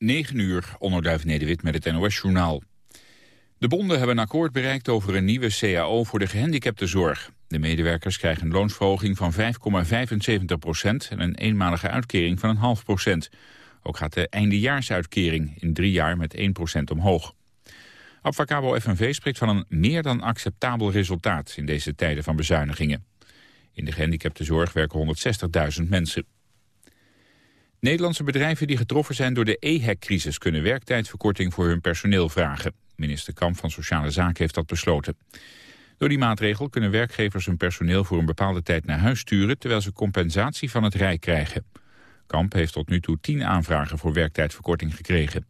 9 uur, onderduif Nederwit met het NOS-journaal. De bonden hebben een akkoord bereikt over een nieuwe CAO voor de gehandicaptenzorg. De medewerkers krijgen een loonsverhoging van 5,75 procent... en een eenmalige uitkering van een half procent. Ook gaat de eindejaarsuitkering in drie jaar met 1 procent omhoog. Abfacabo FNV spreekt van een meer dan acceptabel resultaat... in deze tijden van bezuinigingen. In de gehandicaptenzorg werken 160.000 mensen. Nederlandse bedrijven die getroffen zijn door de EHEC-crisis... kunnen werktijdverkorting voor hun personeel vragen. Minister Kamp van Sociale Zaken heeft dat besloten. Door die maatregel kunnen werkgevers hun personeel voor een bepaalde tijd naar huis sturen... terwijl ze compensatie van het Rijk krijgen. Kamp heeft tot nu toe tien aanvragen voor werktijdverkorting gekregen.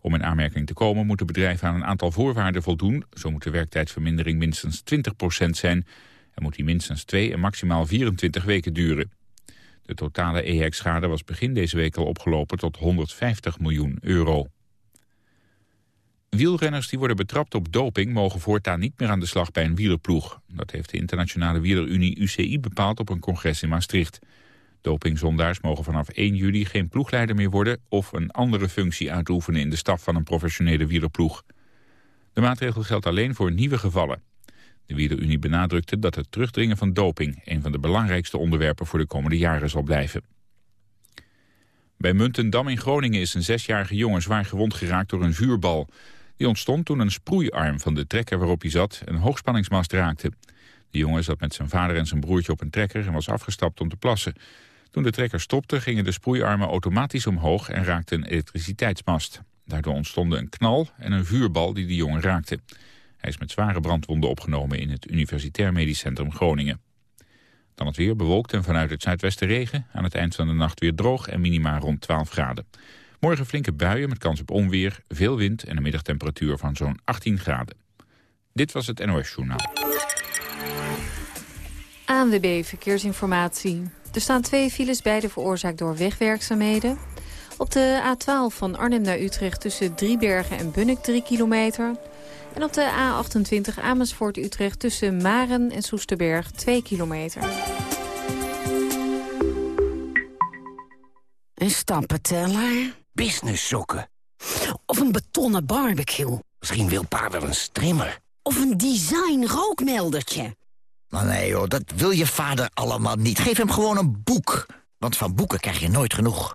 Om in aanmerking te komen moeten bedrijven aan een aantal voorwaarden voldoen. Zo moet de werktijdvermindering minstens 20% zijn... en moet die minstens 2 en maximaal 24 weken duren. De totale EHEC-schade was begin deze week al opgelopen tot 150 miljoen euro. Wielrenners die worden betrapt op doping mogen voortaan niet meer aan de slag bij een wielerploeg. Dat heeft de internationale wielerunie UCI bepaald op een congres in Maastricht. Dopingzondaars mogen vanaf 1 juli geen ploegleider meer worden of een andere functie uitoefenen in de staf van een professionele wielerploeg. De maatregel geldt alleen voor nieuwe gevallen. De wielerunie benadrukte dat het terugdringen van doping een van de belangrijkste onderwerpen voor de komende jaren zal blijven. Bij Muntendam in Groningen is een zesjarige jongen zwaar gewond geraakt door een vuurbal. Die ontstond toen een sproeiarm van de trekker waarop hij zat een hoogspanningsmast raakte. De jongen zat met zijn vader en zijn broertje op een trekker en was afgestapt om te plassen. Toen de trekker stopte gingen de sproeiarmen automatisch omhoog en raakte een elektriciteitsmast. Daardoor ontstonden een knal en een vuurbal die de jongen raakte. Hij is met zware brandwonden opgenomen in het Universitair Medisch Centrum Groningen. Dan het weer bewolkt en vanuit het zuidwesten regen. Aan het eind van de nacht weer droog en minima rond 12 graden. Morgen flinke buien met kans op onweer, veel wind en een middagtemperatuur van zo'n 18 graden. Dit was het NOS Journaal. ANWB Verkeersinformatie. Er staan twee files, beide veroorzaakt door wegwerkzaamheden. Op de A12 van Arnhem naar Utrecht tussen Driebergen en Bunnik 3 kilometer. En op de A28 Amersfoort-Utrecht tussen Maren en Soesterberg 2 kilometer. Een stappenteller? Business sokken. Of een betonnen barbecue? Misschien wil pa wel een strimmer. Of een design rookmeldertje? Maar nee joh, dat wil je vader allemaal niet. Geef hem gewoon een boek. Want van boeken krijg je nooit genoeg.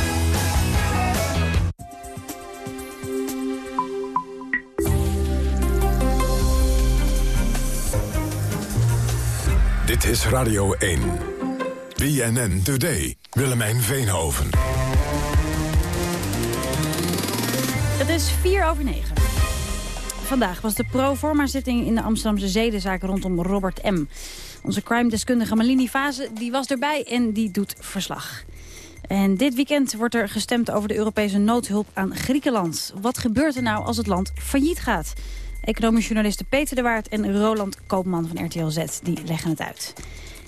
Dit is Radio 1. BNN Today. Willemijn Veenhoven. Het is 4 over 9. Vandaag was de pro-forma-zitting in de Amsterdamse zedenzaak rondom Robert M. Onze crime-deskundige Malini Fase die was erbij en die doet verslag. En dit weekend wordt er gestemd over de Europese noodhulp aan Griekenland. Wat gebeurt er nou als het land failliet gaat? Economisch journalisten Peter de Waard en Roland Koopman van RTL Z die leggen het uit.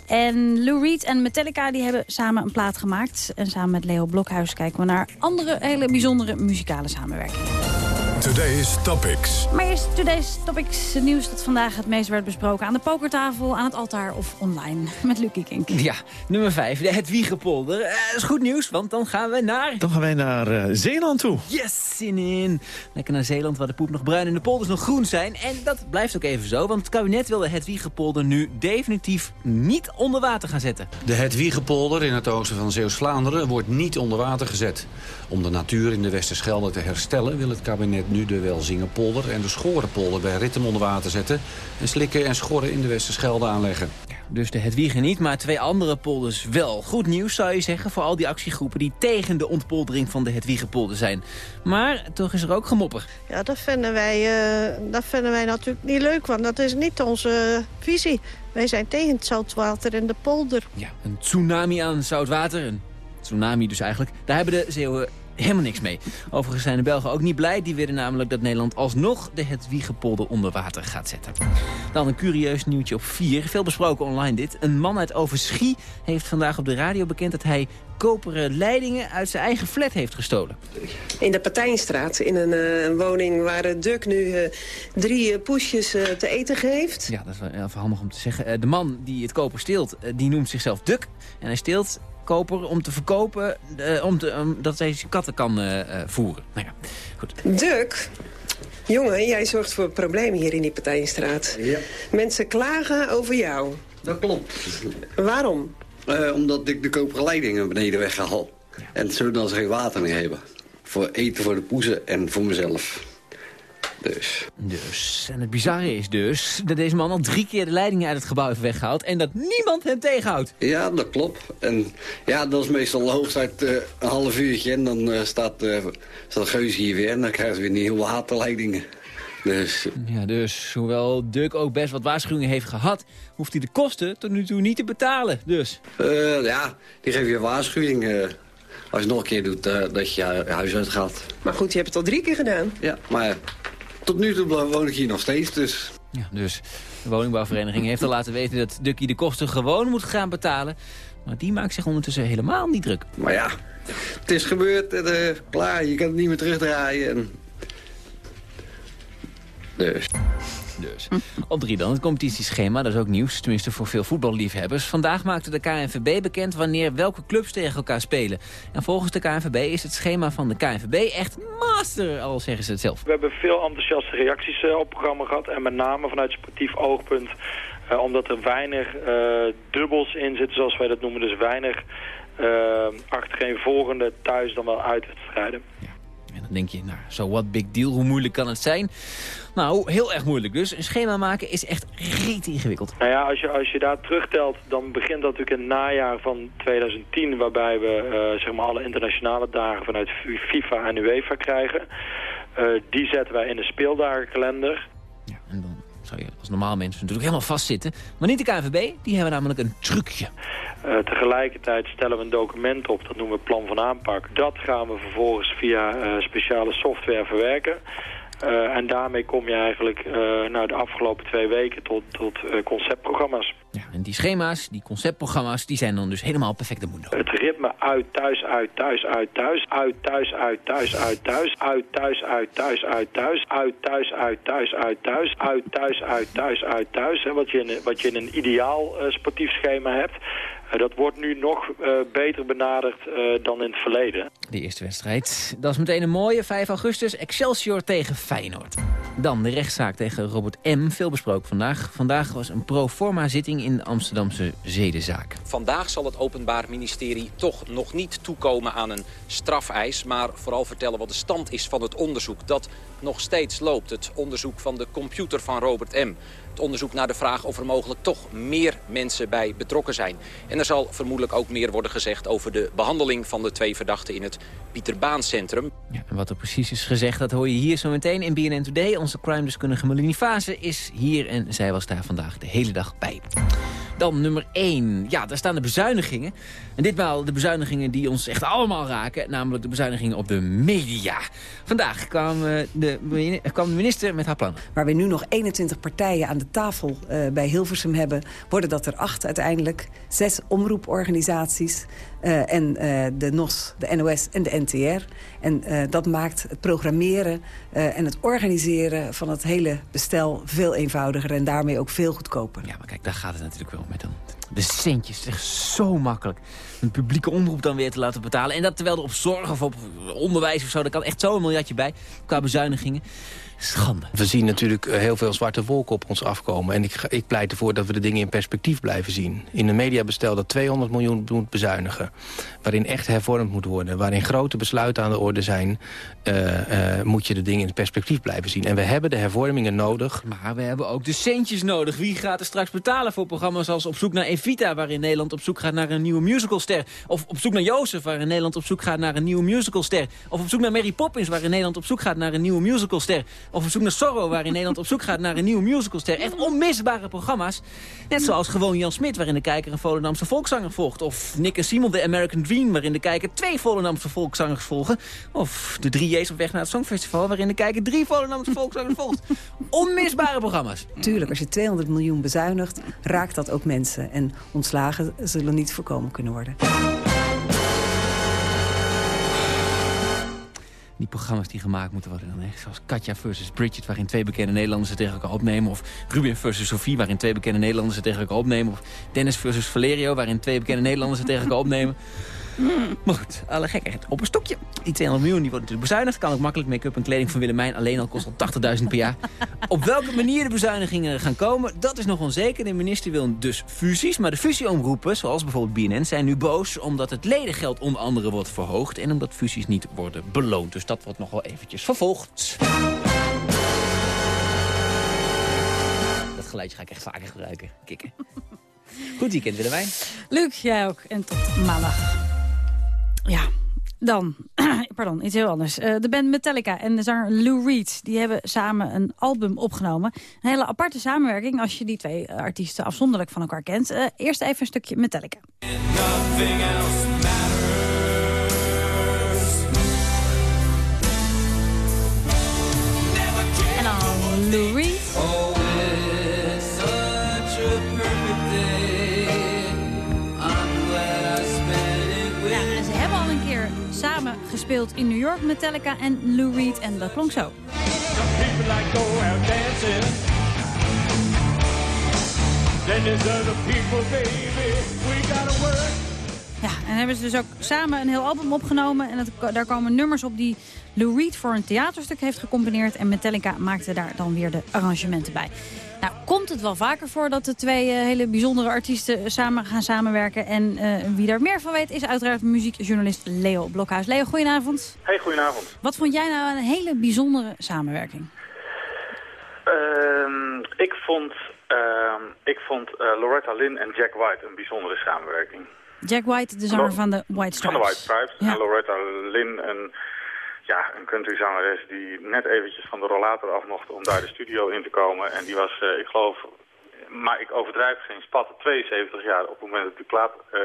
En Lou Reed en Metallica die hebben samen een plaat gemaakt. En samen met Leo Blokhuis kijken we naar andere hele bijzondere muzikale samenwerkingen. Today's Topics. Maar eerst Today's Topics, het nieuws dat vandaag het meest werd besproken... aan de pokertafel, aan het altaar of online. Met Lucky Kink. Ja, nummer 5, de Hedwiegepolder. Uh, dat is goed nieuws, want dan gaan we naar... Dan gaan wij naar uh, Zeeland toe. Yes, zin in. Lekker naar Zeeland, waar de poep nog bruin en de polders nog groen zijn. En dat blijft ook even zo, want het kabinet wil de Hedwiegepolder nu definitief niet onder water gaan zetten. De Hedwiegepolder in het oosten van Zeeuws-Vlaanderen wordt niet onder water gezet. Om de natuur in de Westerschelde te herstellen wil het kabinet nu de Welzingenpolder en de Schorenpolder bij Rittem onder water zetten... en slikken en schorren in de Westerschelde aanleggen. Dus de Hedwiegen niet, maar twee andere polders wel. Goed nieuws zou je zeggen voor al die actiegroepen die tegen de ontpoldering van de Hedwiegenpolder zijn. Maar toch is er ook gemopper. Ja, dat vinden wij, uh, dat vinden wij natuurlijk niet leuk, want dat is niet onze visie. Wij zijn tegen het zoutwater in de polder. Ja, een tsunami aan zoutwater, een tsunami dus eigenlijk. Daar hebben de Zeeuwen helemaal niks mee. Overigens zijn de Belgen ook niet blij. Die willen namelijk dat Nederland alsnog de Hedwiegepolder onder water gaat zetten. Dan een curieus nieuwtje op 4. Veel besproken online dit. Een man uit Overschie heeft vandaag op de radio bekend dat hij koperen leidingen uit zijn eigen flat heeft gestolen. In de Partijnstraat, in een, uh, een woning waar Duk nu uh, drie uh, poesjes te eten geeft. Ja, dat is wel even handig om te zeggen. de man die het koper steelt, die noemt zichzelf Duk. En hij steelt koper om te verkopen, uh, om te, um, dat hij zijn katten kan uh, uh, voeren. Nou ja, goed. Duk, jongen, jij zorgt voor problemen hier in die Partijstraat. Ja. Mensen klagen over jou. Dat klopt. Waarom? Omdat ik de koperen leidingen beneden weghaal. Ja. En zodat ze geen water meer hebben. Voor eten voor de poezen en voor mezelf. Dus. dus. En het bizarre is dus dat deze man al drie keer de leidingen uit het gebouw heeft weggehaald... en dat niemand hem tegenhoudt. Ja, dat klopt. En ja, dat is meestal hooguit uh, een half uurtje... en dan uh, staat, uh, staat Geus hier weer en dan krijgen ze weer nieuwe waterleidingen. Dus. Ja, dus hoewel Duk ook best wat waarschuwingen heeft gehad... hoeft hij de kosten tot nu toe niet te betalen, dus. ja, die geven je waarschuwing... als je nog een keer doet dat je huis uitgaat. Maar goed, je hebt het al drie keer gedaan. Ja, maar tot nu toe woon ik hier nog steeds, dus... Ja, dus de woningbouwvereniging heeft al laten weten dat Dukkie de kosten gewoon moet gaan betalen. Maar die maakt zich ondertussen helemaal niet druk. Maar ja, het is gebeurd en uh, klaar, je kan het niet meer terugdraaien. Dus... Dus. Op drie dan, het competitieschema, dat is ook nieuws. Tenminste voor veel voetballiefhebbers. Vandaag maakte de KNVB bekend wanneer welke clubs tegen elkaar spelen. En volgens de KNVB is het schema van de KNVB echt master, al zeggen ze het zelf. We hebben veel enthousiaste reacties uh, op het programma gehad. En met name vanuit sportief oogpunt. Uh, omdat er weinig uh, dubbels in zitten, zoals wij dat noemen. Dus weinig achtereenvolgende thuis dan wel uitwedstrijden. Ja. En dan denk je, nou, zo so what big deal, hoe moeilijk kan het zijn? Nou, heel erg moeilijk dus. Een schema maken is echt reet ingewikkeld. Nou ja, als je, als je daar terugtelt, dan begint dat natuurlijk in het najaar van 2010... waarbij we uh, zeg maar alle internationale dagen vanuit FIFA en UEFA krijgen. Uh, die zetten wij in de speeldagenkalender. Zou je als normaal mensen natuurlijk helemaal vastzitten. Maar niet de KNVB, die hebben namelijk een trucje. Uh, tegelijkertijd stellen we een document op, dat noemen we plan van aanpak. Dat gaan we vervolgens via uh, speciale software verwerken. Uh, en daarmee kom je eigenlijk uh, nou, de afgelopen twee weken tot, tot uh, conceptprogramma's. Ja, en die schema's, die conceptprogramma's, die zijn dan dus helemaal perfect mundo. Het ritme uit, thuis, uit, thuis, uit, thuis. Uit, thuis, uit, thuis, uit, thuis. Uit, thuis, uit, thuis, uit, thuis. Uit, thuis, uit, thuis, uit, thuis. Uit, thuis, uit, thuis, uit, thuis. Wat je in, wat je in een ideaal sportief schema hebt. Dat wordt nu nog uh, beter benaderd uh, dan in het verleden. De eerste wedstrijd. Dat is meteen een mooie. 5 augustus. Excelsior tegen Feyenoord. Dan de rechtszaak tegen Robert M. Veel besproken vandaag. Vandaag was een pro forma zitting in de Amsterdamse zedenzaak. Vandaag zal het Openbaar Ministerie toch nog niet toekomen aan een strafeis... maar vooral vertellen wat de stand is van het onderzoek dat nog steeds loopt. Het onderzoek van de computer van Robert M. Het onderzoek naar de vraag of er mogelijk toch meer mensen bij betrokken zijn. En er zal vermoedelijk ook meer worden gezegd over de behandeling van de twee verdachten in het Pieterbaancentrum. Ja, en wat er precies is gezegd, dat hoor je hier zo meteen in BNN Today. Onze crime-deskundige Melanie Fase is hier en zij was daar vandaag de hele dag bij. Dan nummer 1. Ja, daar staan de bezuinigingen. En ditmaal de bezuinigingen die ons echt allemaal raken. Namelijk de bezuinigingen op de media. Vandaag kwam, uh, de, kwam de minister met haar plan. Waar we nu nog 21 partijen aan de tafel uh, bij Hilversum hebben... worden dat er acht uiteindelijk. Zes omroeporganisaties. Eh, en eh, de NOS, de NOS en de NTR. En eh, dat maakt het programmeren eh, en het organiseren van het hele bestel veel eenvoudiger en daarmee ook veel goedkoper. Ja, maar kijk, daar gaat het natuurlijk wel met dan. De centjes, het echt zo makkelijk. Een publieke omroep dan weer te laten betalen. En dat terwijl er op zorg of op onderwijs of zo... daar kan echt zo een miljardje bij qua bezuinigingen. Schande. We zien natuurlijk eh, heel veel zwarte wolken op ons afkomen. En ik, ik pleit ervoor dat we de dingen in perspectief blijven zien. In een mediabestel dat 200 miljoen moet bezuinigen. Waarin echt hervormd moet worden. Waarin grote besluiten aan de orde zijn. eh, eh, moet je de dingen in perspectief blijven zien. En we hebben de hervormingen nodig. Maar we hebben ook de centjes nodig. Wie gaat er straks betalen voor programma's als Op zoek naar Evita... waarin Nederland op zoek gaat naar een nieuwe musicalster? Of Op zoek naar Jozef, waarin Nederland op zoek gaat naar een nieuwe musicalster? Of Op zoek naar Mary Poppins, waarin Nederland op zoek gaat naar een nieuwe musicalster? Of Op zoek naar Zorro, waarin Nederland op zoek gaat naar een nieuwe musicalster? Echt onmisbare programma's. Net zoals gewoon Jan Smit, waarin de kijker een Volendamse volkszanger volgt. Of Nick en Simon, The American Dream, waarin de kijker twee Volendamse volkszangers volgen. Of de drie J's op weg naar het Songfestival, waarin de kijker drie Volendamse volkszangers volgt. Onmisbare programma's. Tuurlijk, als je 200 miljoen bezuinigt, raakt dat ook mensen. En ontslagen zullen niet voorkomen kunnen worden. Die programma's die gemaakt moeten worden dan, hè? zoals Katja versus Bridget... waarin twee bekende Nederlanders het tegen elkaar opnemen... of Ruben versus Sophie, waarin twee bekende Nederlanders het tegen elkaar opnemen... of Dennis versus Valerio, waarin twee bekende Nederlanders het tegen elkaar opnemen... Maar goed, alle gekheid op een stokje. Die 200 miljoen die wordt natuurlijk bezuinigd. Kan ook makkelijk make-up en kleding van Willemijn. Alleen al kost al 80.000 per jaar. Op welke manier de bezuinigingen gaan komen, dat is nog onzeker. De minister wil dus fusies. Maar de fusieomroepen, zoals bijvoorbeeld BNN, zijn nu boos... omdat het ledengeld onder andere wordt verhoogd... en omdat fusies niet worden beloond. Dus dat wordt nog wel eventjes vervolgd. Dat geluidje ga ik echt vaker gebruiken. Kikken. Goed weekend, Willemijn. Luc, jij ook. En tot maandag. Ja, dan, pardon, iets heel anders. Eh, de band Metallica en de zanger Lou Reed... die hebben samen een album opgenomen. Een hele aparte samenwerking als je die twee eh, artiesten afzonderlijk van elkaar kent. Eh, eerst even een stukje Metallica. En dan Lou Reed. Gespeeld in New York, Metallica en Lou Reed. En dat klonk zo. Ja, en hebben ze dus ook samen een heel album opgenomen. En dat, daar komen nummers op die Lou Reed voor een theaterstuk heeft gecomponeerd. En Metallica maakte daar dan weer de arrangementen bij. Nou, komt het wel vaker voor dat de twee eh, hele bijzondere artiesten samen gaan samenwerken. En eh, wie daar meer van weet is uiteraard muziekjournalist Leo Blokhuis. Leo, goedenavond. Hey, goedenavond. Wat vond jij nou een hele bijzondere samenwerking? Ehm, ik vond, ehm, ik vond eh, Loretta Lynn en Jack White een bijzondere samenwerking. Jack White, de zanger van de White Van Stripes. de White Stripes. En Loretta Lynn, een, ja, een countryzangeres die net eventjes van de rollator af mocht om daar de studio in te komen. En die was, eh, ik geloof, maar ik overdrijf geen spat, 72 jaar op het moment dat die plaat eh,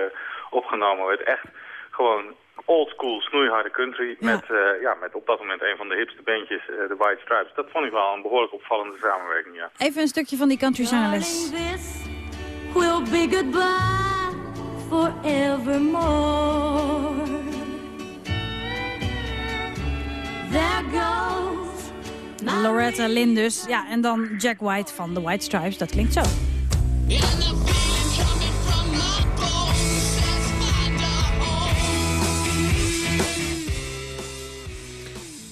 opgenomen werd. Echt gewoon old school, snoeiharde country met, eh, ja, met op dat moment een van de hipste bandjes, de White Stripes. Dat vond ik wel een behoorlijk opvallende samenwerking, ja. Even een stukje van die country zangeres. will be goodbye forevermore. Loretta Lynn dus. Ja, en dan Jack White van de White Stripes. Dat klinkt zo.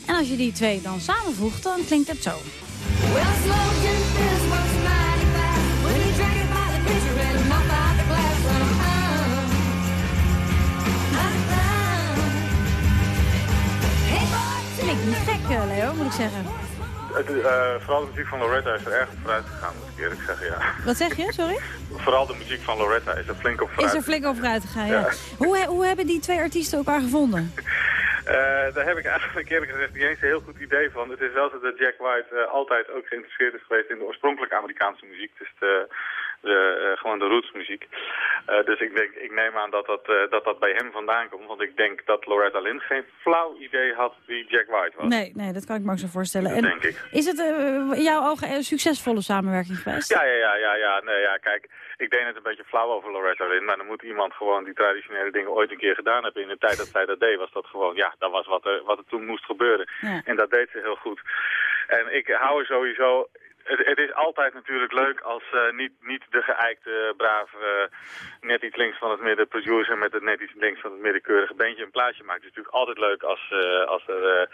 En als je die twee dan samenvoegt, dan klinkt het zo. Niet gek, eh, Leo, moet ik zeggen. Het, eh, vooral de muziek van Loretta is er erg op vooruit gegaan, moet ik eerlijk zeggen, ja. Wat zeg je, sorry? Vooral de muziek van Loretta is er flink op vooruit. Is er flink over uitgegaan, ja. Ja. Hoe, he- hoe hebben die twee artiesten elkaar gevonden? Eh, daar heb ik eigenlijk eerlijk gezegd niet eens een heel goed idee van. Het is wel zo dat Jack White altijd ook geïnteresseerd is geweest in de oorspronkelijke Amerikaanse muziek. Dus de, De, eh, gewoon de rootsmuziek. Eh, dus ik, denk, ik neem aan dat dat, eh, dat dat bij hem vandaan komt. Want ik denk dat Loretta Lynn geen flauw idee had wie Jack White was. Nee, nee, dat kan ik me ook zo voorstellen. Dat denk ik. Is het in jouw ogen een succesvolle samenwerking geweest? Ja, ja, ja, ja, ja. Nee, ja, kijk, ik deed het een beetje flauw over Loretta Lynn, maar dan moet iemand gewoon die traditionele dingen ooit een keer gedaan hebben. In de tijd dat zij dat deed, was dat gewoon, ja, dat was wat er, wat er toen moest gebeuren. Ja. En dat deed ze heel goed. En ik hou er sowieso... Het, is altijd natuurlijk leuk als eh, niet, niet de geëikte, brave, eh, net iets links van het midden producer met het net iets links van het midden keurige beentje een plaatje maakt. Het is natuurlijk altijd leuk als, eh, als er...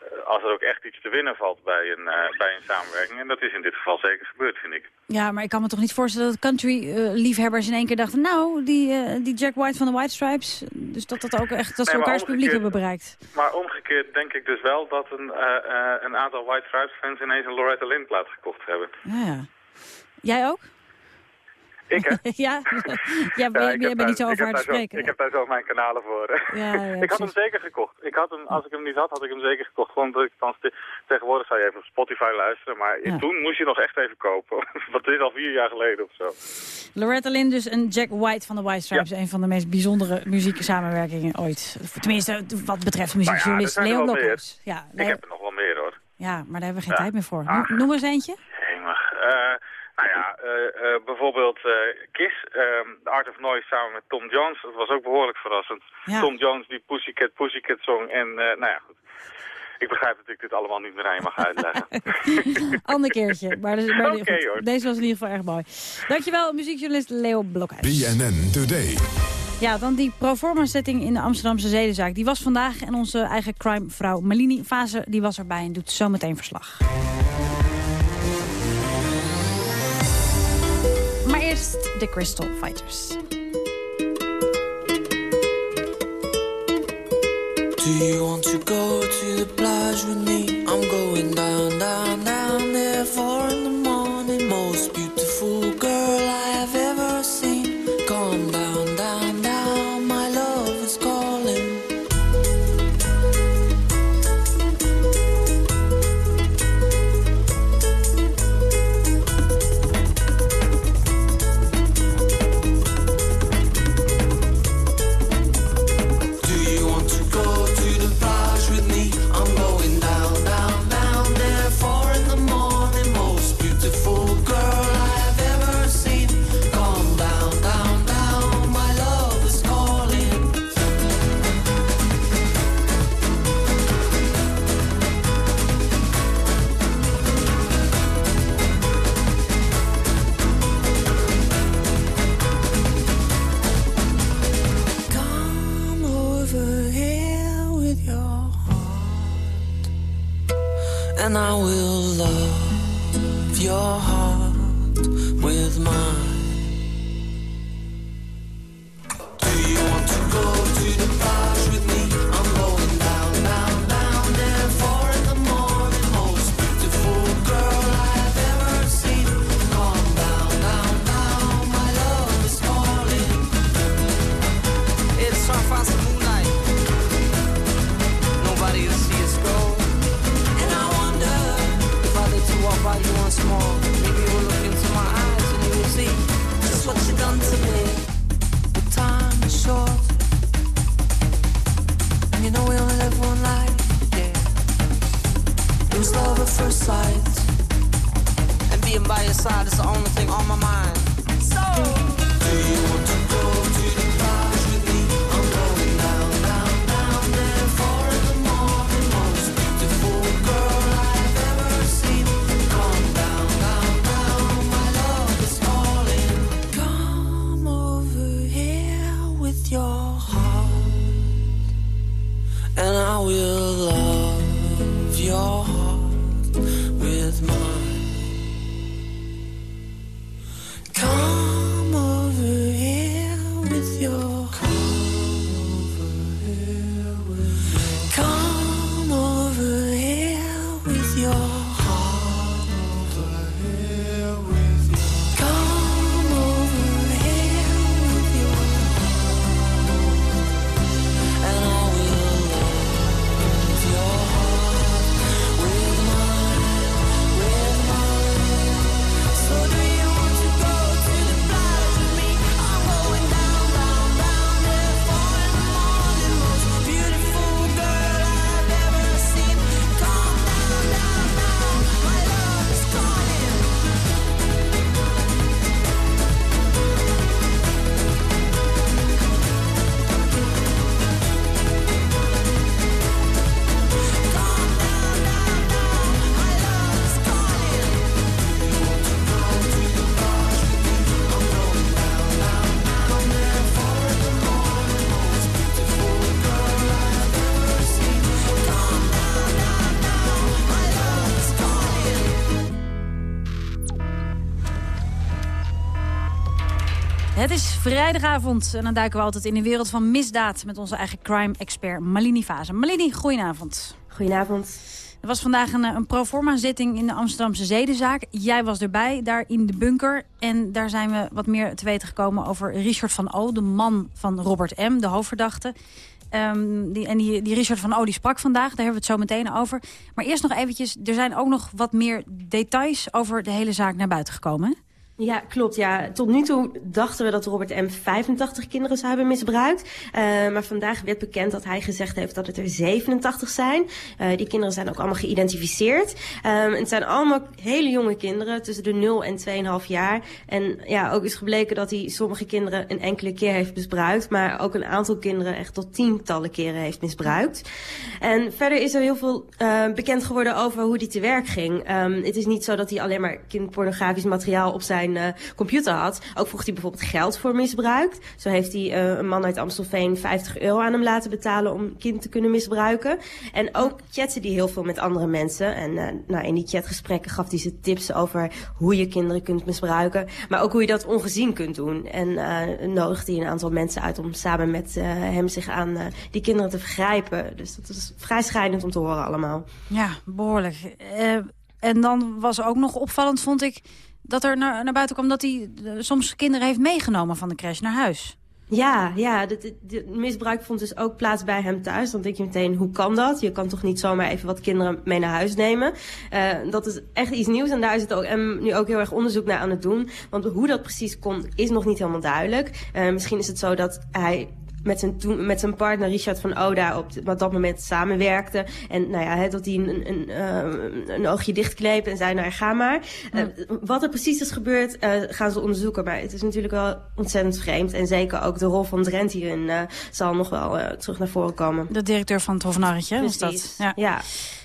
eh, als er ook echt iets te winnen valt bij een, eh, bij een samenwerking. En dat is in dit geval zeker gebeurd, vind ik. Ja, maar ik kan me toch niet voorstellen dat country-liefhebbers in één keer dachten... nou, die, eh, die Jack White van de White Stripes, dus dat dat ook echt dat ze Nee, elkaars publiek hebben bereikt. Maar omgekeerd denk ik dus wel dat een, eh, eh, een aantal White Stripes fans ineens een Loretta Lynn plaat gekocht hebben. Ja, ja. Jij ook? Ik, hè? ja, ja, Ja, jij heb bent niet zo over zo- spreken. Ik heb daar zo mijn kanalen voor. Ja, ja, ik had hem zeker gekocht. Ik had hem, als ik hem niet had, had ik hem zeker gekocht. Gewoon dat ik dan tegenwoordig zou je even op Spotify luisteren. Maar Ja. toen moest je nog echt even kopen. Want dit is al vier jaar geleden of zo. Loretta Lynn dus en Jack White van de White Stripes. Een van de meest bijzondere muzieksamenwerkingen ooit. Tenminste, wat betreft muziekjournalist Nou ja, Leo zijn er wel Blokhuis. Ja, Ik heb er nog wel meer hoor. ja, maar daar hebben we geen Ja. tijd meer voor. Ah. Noem, noem eens eentje. Eh, nou ja, eh, eh, bijvoorbeeld eh, Kiss, ehm, The Art of Noise samen met Tom Jones. Dat was ook behoorlijk verrassend. Ja. Tom Jones die Pussycat Pussycat zong. En eh, nou ja, goed. Ik begrijp dat ik dit allemaal niet meer aan je mag uitleggen. Ander keertje. Maar, dus- deze was in ieder geval erg mooi. Dankjewel, muziekjournalist Leo Blokhuis. BNN Today. Ja, dan die proforma-setting in de Amsterdamse zedenzaak. Die was vandaag en onze eigen crime-vrouw Malini Fase die was erbij en doet zometeen verslag. Eerst de Crystal Fighters. Do you want to go to the plage with me? I'm going down, down, down there. Four vrijdagavond en dan duiken we altijd in de wereld van misdaad... met onze eigen crime-expert Malini Vazen. Malini, goedenavond. Goedenavond. Er was vandaag een, eh, een proforma-zitting in de Amsterdamse zedenzaak. Jij was erbij, daar in de bunker. En daar zijn we wat meer te weten gekomen over Richard van O... de man van Robert M., de hoofdverdachte. Ehm, die, en die, die Richard van O die sprak vandaag, daar hebben we het zo meteen over. Maar eerst nog eventjes, er zijn ook nog wat meer details... over de hele zaak naar buiten gekomen, hè? Ja, klopt. Ja. Tot nu toe dachten we dat Robert M. 85 kinderen zou hebben misbruikt. Uh, maar vandaag werd bekend dat hij gezegd heeft dat het er 87 zijn. Uh, die kinderen zijn ook allemaal geïdentificeerd. Um, het zijn allemaal hele jonge kinderen, tussen de 0 en 2,5 jaar. En ja, ook is gebleken dat hij sommige kinderen een enkele keer heeft misbruikt. Maar ook een aantal kinderen echt tot tientallen keren heeft misbruikt. En verder is er heel veel uh, bekend geworden over hoe die te werk ging. Um, het is niet zo dat hij alleen maar kindpornografisch materiaal op zijn uh, computer had. Ook vroeg hij bijvoorbeeld geld voor misbruikt. Zo heeft hij uh, een man uit Amstelveen 50 euro aan hem laten betalen om kind te kunnen misbruiken. En ook chatte hij heel veel met andere mensen. En uh, nou, in die chatgesprekken gaf hij ze tips over hoe je kinderen kunt misbruiken. Maar ook hoe je dat ongezien kunt doen. En nodigde hij een aantal mensen uit om samen met hem zich aan die kinderen te vergrijpen. Dus dat is vrij schrijnend om te horen allemaal. Ja, behoorlijk. en dan was ook nog opvallend, vond ik dat er naar, naar buiten kwam dat hij soms kinderen heeft meegenomen van de crash naar huis. Ja, ja, het misbruik vond dus ook plaats bij hem thuis. Dan denk je meteen, hoe kan dat? Je kan toch niet zomaar even wat kinderen mee naar huis nemen? Uh, dat is echt iets nieuws en daar is het ook, en nu ook heel erg onderzoek naar aan het doen. Want hoe dat precies kon, is nog niet helemaal duidelijk. Uh, misschien is het zo dat hij met zijn, met zijn partner Richard van Oda op, op dat moment samenwerkte. En nou ja, he, dat hij een, een, een, uh, een oogje dichtkneep en zei, nou ga maar. Uh, wat er precies is gebeurd, uh, gaan ze onderzoeken. Maar het is natuurlijk wel ontzettend vreemd. En zeker ook de rol van Drent hierin zal nog wel terug naar voren komen. De directeur van het Hofnarretje was dat? Ja. ja.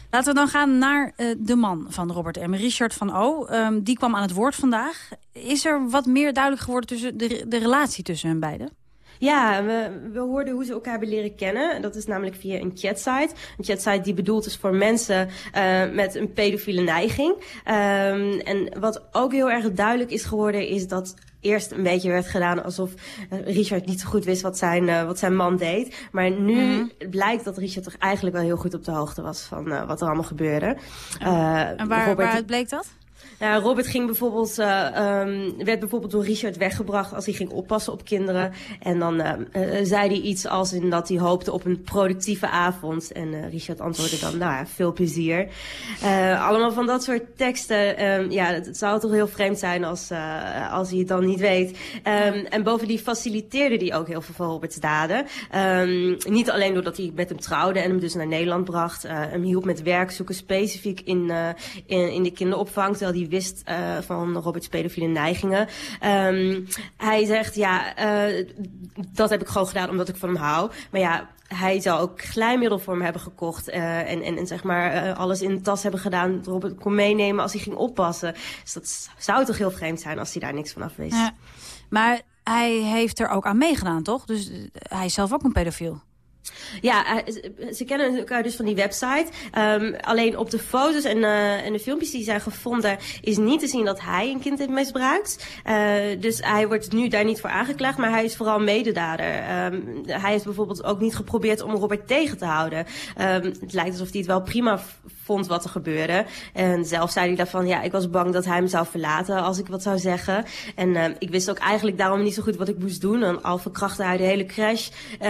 Laten we dan gaan naar de man van Robert M. Richard van O. Um, die kwam aan het woord vandaag. Is er wat meer duidelijk geworden tussen de, de relatie tussen hun beiden? Ja, we, we hoorden hoe ze elkaar hebben leren kennen. Dat is namelijk via een chatsite. Een chatsite die bedoeld is voor mensen uh, met een pedofiele neiging. Um, en wat ook heel erg duidelijk is geworden is dat eerst een beetje werd gedaan alsof Richard niet zo goed wist wat zijn, uh, wat zijn man deed. Maar nu mm. blijkt dat Richard toch eigenlijk wel heel goed op de hoogte was van uh, wat er allemaal gebeurde. Uh, en waar, waaruit bleek dat? Nou, Robert ging bijvoorbeeld, uh, um, werd bijvoorbeeld door Richard weggebracht als hij ging oppassen op kinderen. En dan uh, zei hij iets als in dat hij hoopte op een productieve avond. En Richard antwoordde dan, nou ja, veel plezier. allemaal van dat soort teksten. Um, ja, het zou toch heel vreemd zijn als, als hij het dan niet weet. Um, en bovendien faciliteerde hij ook heel veel van Roberts daden. niet alleen doordat hij met hem trouwde en hem dus naar Nederland bracht. hem hielp met werk zoeken, specifiek in, in, in de kinderopvang. Terwijl die wist uh, van Roberts pedofiele neigingen. Um, hij zegt, ja, uh, dat heb ik gewoon gedaan omdat ik van hem hou. Maar ja, hij zou ook glijmiddel voor me hebben gekocht. Uh, en, en, en zeg maar alles in de tas hebben gedaan. Robert kon meenemen als hij ging oppassen. Dus dat zou toch heel vreemd zijn als hij daar niks van af wist. Maar hij heeft er ook aan meegedaan, toch? Dus hij is zelf ook een pedofiel. Ja, ze kennen elkaar dus van die website. Um, alleen op de foto's en, uh, en de filmpjes die zijn gevonden... is niet te zien dat hij een kind heeft misbruikt. Uh, dus hij wordt nu daar niet voor aangeklaagd, maar hij is vooral mededader. Um, hij heeft bijvoorbeeld ook niet geprobeerd om Robert tegen te houden. Um, het lijkt alsof hij het wel prima vond wat er gebeurde. En zelf zei hij daarvan, ja, ik was bang dat hij hem zou verlaten als ik wat zou zeggen. En ik wist ook eigenlijk daarom niet zo goed wat ik moest doen. En al verkrachtte hij de hele crash. Uh,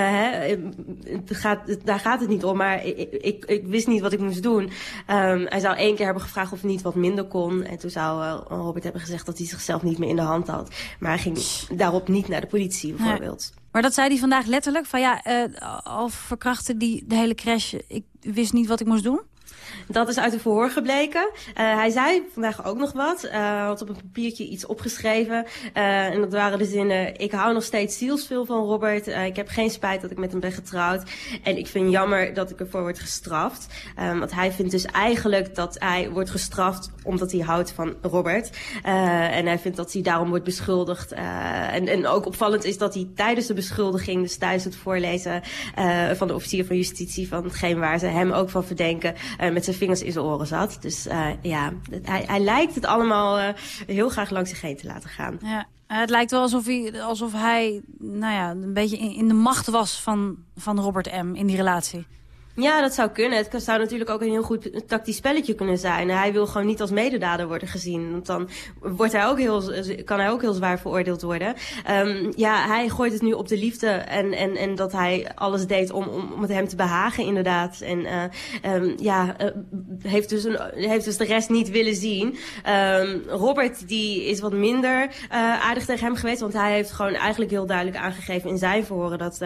hè, gaat, daar gaat het niet om, maar ik, ik, ik wist niet wat ik moest doen. Um, hij zou één keer hebben gevraagd of hij niet wat minder kon. En toen zou uh, Robert hebben gezegd dat hij zichzelf niet meer in de hand had. Maar hij ging daarop niet naar de politie bijvoorbeeld. Ja. Maar dat zei hij vandaag letterlijk? Van ja, uh, al verkrachtte die de hele crash, ik wist niet wat ik moest doen? Dat is uit een verhoor gebleken. Uh, hij zei vandaag ook nog wat. Uh, had op een papiertje iets opgeschreven. Uh, en dat waren de zinnen... Ik hou nog steeds zielsveel van Robert. ik heb geen spijt dat ik met hem ben getrouwd. En ik vind jammer dat ik ervoor word gestraft. want hij vindt dus eigenlijk dat hij wordt gestraft... omdat hij houdt van Robert. en hij vindt dat hij daarom wordt beschuldigd. en, en ook opvallend is dat hij tijdens de beschuldiging... dus tijdens het voorlezen van de officier van justitie... van hetgeen waar ze hem ook van verdenken met zijn vingers in zijn oren zat. Dus uh, ja, hij, hij lijkt het allemaal uh, heel graag langs zich heen te laten gaan. Ja. Eh, het lijkt wel alsof hij, alsof hij nou ja, een beetje in, in de macht was van, van Robert M. in die relatie. Ja, dat zou kunnen. Het zou natuurlijk ook een heel goed tactisch spelletje kunnen zijn. Hij wil gewoon niet als mededader worden gezien. Want dan wordt hij ook heel, kan hij ook heel zwaar veroordeeld worden. Ehm, ja, hij gooit het nu op de liefde. En, en, en dat hij alles deed om, om, om het hem te behagen, inderdaad. En eh, ehm, ja, eh, heeft, dus een, heeft dus de rest niet willen zien. Ehm, Robert, die is wat minder eh, aardig tegen hem geweest. Want hij heeft gewoon eigenlijk heel duidelijk aangegeven in zijn verhoren... dat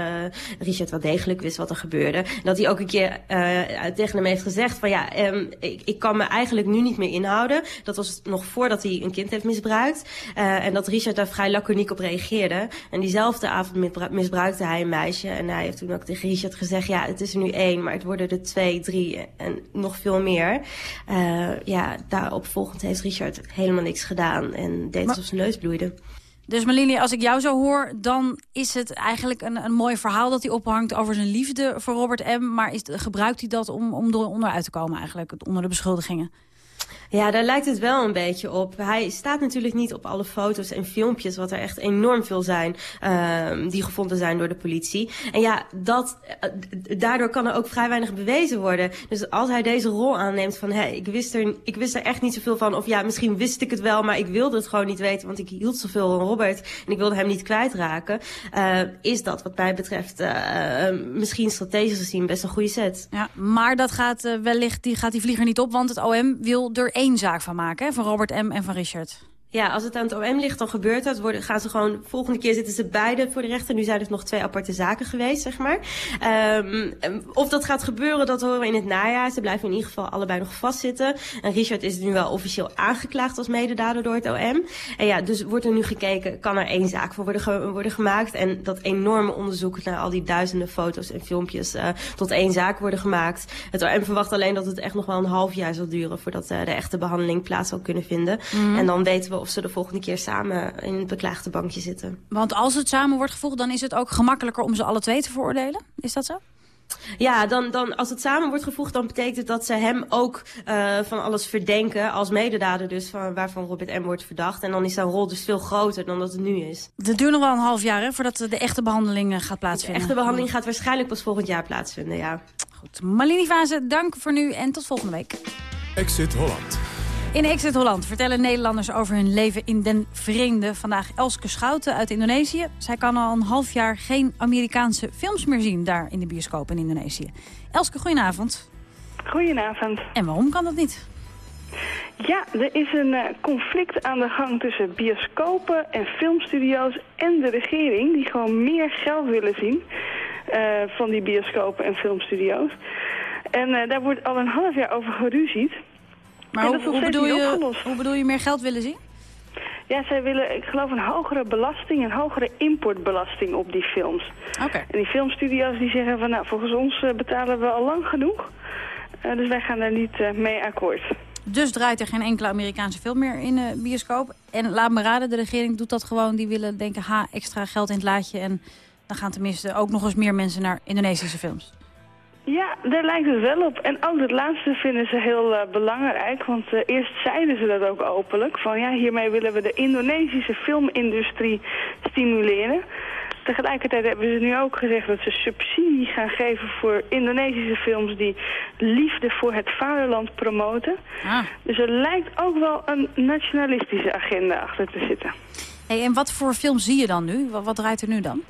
Richard wel degelijk wist wat er gebeurde. Dat hij ook een keer eh, tegen hem heeft gezegd van ja, ehm, ik, ik kan me eigenlijk nu niet meer inhouden. Dat was nog voordat hij een kind heeft misbruikt. Eh, en dat Richard daar vrij laconiek op reageerde. En diezelfde avond misbru- misbruikte hij een meisje. En hij heeft toen ook tegen Richard gezegd, ja, het is er nu één, maar het worden er twee, drie en nog veel meer. Eh, ja, daarop volgend heeft Richard helemaal niks gedaan en deed alsof zijn neus bloeide. Dus Malini, als ik jou zo hoor, dan is het eigenlijk een, een mooi verhaal dat hij ophangt over zijn liefde voor Robert M. Maar is, gebruikt hij dat om, om er onderuit te komen eigenlijk, onder de beschuldigingen? Ja, daar lijkt het wel een beetje op. Hij staat natuurlijk niet op alle foto's en filmpjes, wat er echt enorm veel zijn, ehm, die gevonden zijn door de politie. En ja, dat, eh, daardoor kan er ook vrij weinig bewezen worden. Dus als hij deze rol aanneemt van, hé, ik, wist er, ik wist er echt niet zoveel van, of ja, misschien wist ik het wel, maar ik wilde het gewoon niet weten, want ik hield zoveel van Robert en ik wilde hem niet kwijtraken, eh, is dat wat mij betreft eh, misschien strategisch gezien best een goede set. Ja, maar dat gaat wellicht, die gaat die vlieger niet op, want het OM wil er één zaak van maken, van Robert M. en van Richard. Ja, als het aan het OM ligt, dan gebeurt dat. Worden, gaan ze gewoon, volgende keer zitten ze beide voor de rechter. Nu zijn het nog twee aparte zaken geweest, zeg maar. Ehm, of dat gaat gebeuren, dat horen we in het najaar. Ze blijven in ieder geval allebei nog vastzitten. En Richard is nu wel officieel aangeklaagd als mededader door het OM. En ja, dus wordt er nu gekeken, kan er één zaak voor worden, ge- worden gemaakt. En dat enorme onderzoek naar al die duizenden foto's en filmpjes uh, tot één zaak worden gemaakt. Het OM verwacht alleen dat het echt nog wel een half jaar zal duren voordat uh, de echte behandeling plaats zal kunnen vinden. Mhm. En dan weten we of ze de volgende keer samen in het beklaagde bankje zitten. Want als het samen wordt gevoegd, dan is het ook gemakkelijker om ze alle twee te veroordelen? Is dat zo? Ja, dan, dan, als het samen wordt gevoegd, dan betekent het dat ze hem ook uh, van alles verdenken. Als mededader dus, van, waarvan Robert M. wordt verdacht. En dan is zijn rol dus veel groter dan dat het nu is. Het duurt nog wel een half jaar, hè, voordat de echte behandeling uh, gaat plaatsvinden. De echte behandeling gaat waarschijnlijk pas volgend jaar plaatsvinden, ja. Goed. Malini Fase, dank voor nu en tot volgende week. Exit Holland. In Exit Holland vertellen Nederlanders over hun leven in den vreemde. Vandaag Elske Schouten uit Indonesië. Zij kan al een half jaar geen Amerikaanse films meer zien daar in de bioscoop in Indonesië. Elske, goedenavond. Goedenavond. En waarom kan dat niet? Ja, er is een uh, conflict aan de gang tussen bioscopen en filmstudio's en de regering... die gewoon meer geld willen zien uh, van die bioscopen en filmstudio's. En uh, daar wordt al een half jaar over geruzied. Maar hoe, hoe, bedoel je, hoe bedoel je meer geld willen zien? Ja, zij willen, ik geloof, een hogere belasting, een hogere importbelasting op die films. Oké. Okay. En die filmstudio's die zeggen van, nou, volgens ons uh, betalen we al lang genoeg. Uh, dus wij gaan daar niet uh, mee akkoord. Dus draait er geen enkele Amerikaanse film meer in de bioscoop. En laat me raden, de regering doet dat gewoon. Die willen denken, ha, extra geld in het laadje. En dan gaan tenminste ook nog eens meer mensen naar Indonesische films. Ja, daar lijkt het wel op. En ook dat laatste vinden ze heel uh, belangrijk. Want uh, eerst zeiden ze dat ook openlijk. Van ja, hiermee willen we de Indonesische filmindustrie stimuleren. Tegelijkertijd hebben ze nu ook gezegd dat ze subsidie gaan geven voor Indonesische films die liefde voor het vaderland promoten. Ah. Dus er lijkt ook wel een nationalistische agenda achter te zitten. Hey, en wat voor films zie je dan nu? Wat, wat draait er nu dan?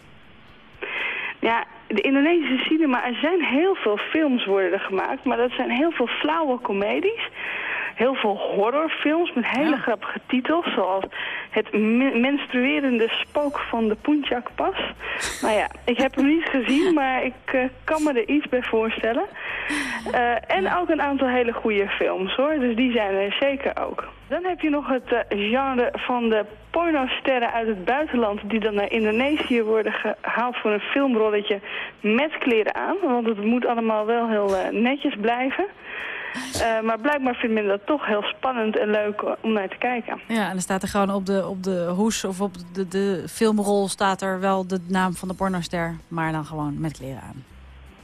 Ja, de Indonesische cinema, er zijn heel veel films worden er gemaakt, maar dat zijn heel veel flauwe comedies. Heel veel horrorfilms met hele ja. grappige titels, zoals Het menstruerende spook van de Puncak-pas. Nou ja, ik heb hem niet gezien, maar ik uh, kan me er iets bij voorstellen. Uh, en ook een aantal hele goede films, hoor. Dus die zijn er zeker ook. Dan heb je nog het uh, genre van de pornosterren uit het buitenland... die dan naar Indonesië worden gehaald voor een filmrolletje met kleren aan. Want het moet allemaal wel heel netjes blijven. Uh, maar blijkbaar vindt men dat toch heel spannend en leuk om naar te kijken. Ja, en dan staat er gewoon op de, op de hoes of op de, de filmrol staat er wel de naam van de pornoster, maar dan gewoon met kleren aan.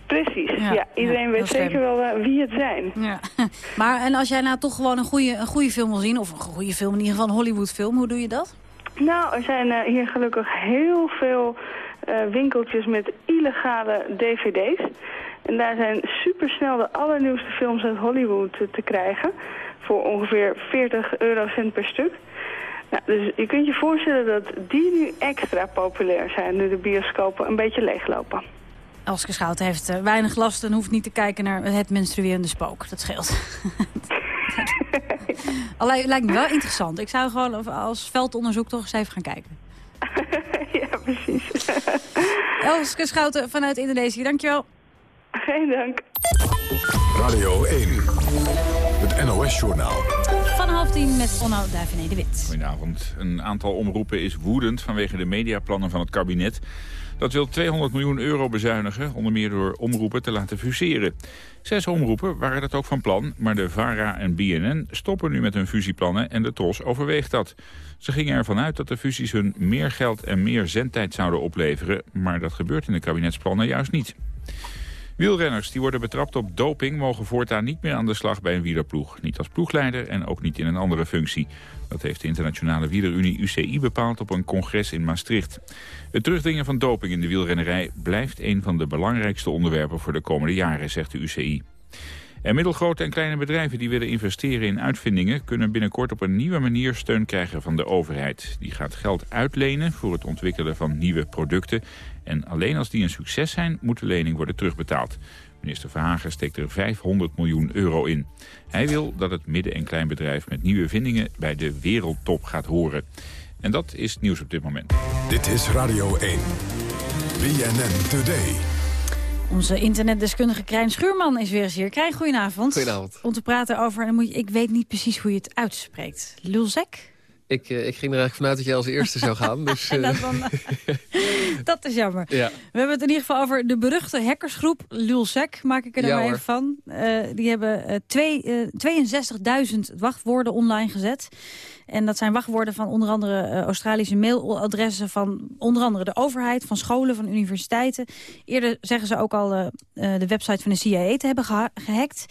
Precies, ja. ja iedereen ja, weet zeker wel uh, wie het zijn. Ja. maar en als jij nou toch gewoon een goede, een goede film wil zien, of een goede film, in ieder geval een Hollywoodfilm, hoe doe je dat? Nou, er zijn eh, hier gelukkig heel veel eh, winkeltjes met illegale dvd's. En daar zijn supersnel de allernieuwste films uit Hollywood eh, te krijgen. Voor ongeveer 40 eurocent per stuk. Nou, dus je kunt je voorstellen dat die nu extra populair zijn... nu de bioscopen een beetje leeglopen. Elske Schouten heeft eh, weinig last en hoeft niet te kijken naar het menstruerende spook. Dat scheelt. Alleen lijkt me wel interessant. Ik zou gewoon als veldonderzoek toch eens even gaan kijken. ja, precies. Elske Schouten vanuit Indonesië, dankjewel. Geen dank. Radio 1, het NOS-journaal. Van half tien met Onno Duivené de Wit. Goedenavond. Een aantal omroepen is woedend vanwege de mediaplannen van het kabinet. Dat wil 200 miljoen euro bezuinigen, onder meer door omroepen te laten fuseren. Zes omroepen waren dat ook van plan, maar de VARA en BNN stoppen nu met hun fusieplannen en de TROS overweegt dat. Ze gingen ervan uit dat de fusies hun meer geld en meer zendtijd zouden opleveren, maar dat gebeurt in de kabinetsplannen juist niet. Wielrenners die worden betrapt op doping mogen voortaan niet meer aan de slag bij een wielerploeg. Niet als ploegleider en ook niet in een andere functie. Dat heeft de internationale wielerunie UCI bepaald op een congres in Maastricht. Het terugdringen van doping in de wielrennerij blijft een van de belangrijkste onderwerpen voor de komende jaren, zegt de UCI. En middelgrote en kleine bedrijven die willen investeren in uitvindingen... kunnen binnenkort op een nieuwe manier steun krijgen van de overheid. Die gaat geld uitlenen voor het ontwikkelen van nieuwe producten. En alleen als die een succes zijn, moet de lening worden terugbetaald. Minister Verhagen steekt er 500 miljoen euro in. Hij wil dat het midden- en kleinbedrijf met nieuwe vindingen... bij de wereldtop gaat horen. En dat is nieuws op dit moment. Dit is Radio 1. BNN Today. Onze internetdeskundige Krijn Schuurman is weer eens hier. Krijn, goedenavond. Goedenavond. Om te praten over, dan moet je, ik weet niet precies hoe je het uitspreekt. Lulzek? Ik, eh, ik ging er eigenlijk vanuit dat jij als eerste zou gaan. Dus, En eh, dat, dan, dat is jammer. Ja. We hebben het in ieder geval over de beruchte hackersgroep Lulzek, maak ik er Ja, nou even van. Eh, die hebben eh, twee, eh, 62.000 wachtwoorden online gezet. En dat zijn wachtwoorden van onder andere Australische mailadressen van onder andere de overheid, van scholen, van universiteiten. Eerder zeggen ze ook al de website van de CIA te hebben geha- gehackt.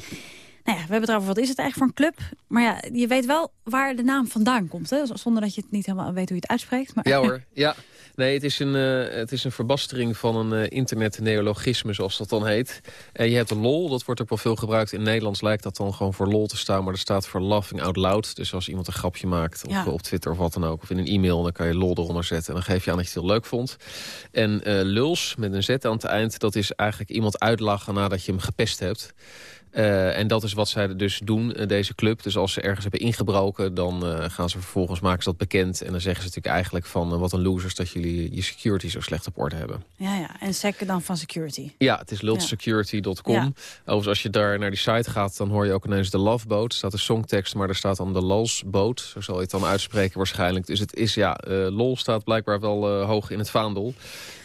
Nou ja, we hebben het erover, wat is het eigenlijk voor een club? Maar ja, je weet wel waar de naam vandaan komt, hè? Zonder dat je het niet helemaal weet hoe je het uitspreekt. Maar... Ja hoor, ja. Nee, het is een, eh, het is een verbastering van een eh, internet-neologisme, zoals dat dan heet. En je hebt een lol, dat wordt ook wel veel gebruikt. In Nederlands lijkt dat dan gewoon voor lol te staan, maar dat staat voor laughing out loud. Dus als iemand een grapje maakt, of Ja. op Twitter of wat dan ook, of in een e-mail, dan kan je lol eronder zetten. En dan geef je aan dat je het heel leuk vond. En eh, luls, met een z aan het eind, dat is eigenlijk iemand uitlachen nadat je hem gepest hebt. Eh, en dat is wat zij dus doen, eh, deze club. Dus als ze ergens hebben ingebroken, dan eh, gaan ze vervolgens maken ze dat bekend. En dan zeggen ze natuurlijk eigenlijk van wat een losers dat jullie je security zo slecht op orde hebben. Ja, ja. En sec dan van security. Ja, het is lultsecurity.com. Ja. Overigens, als je daar naar die site gaat, dan hoor je ook ineens de Love Boat. Er staat een songtekst, maar er staat dan de Lols Boat. Zo zal je het dan uitspreken waarschijnlijk. Dus het is, ja, lol staat blijkbaar wel hoog in het vaandel.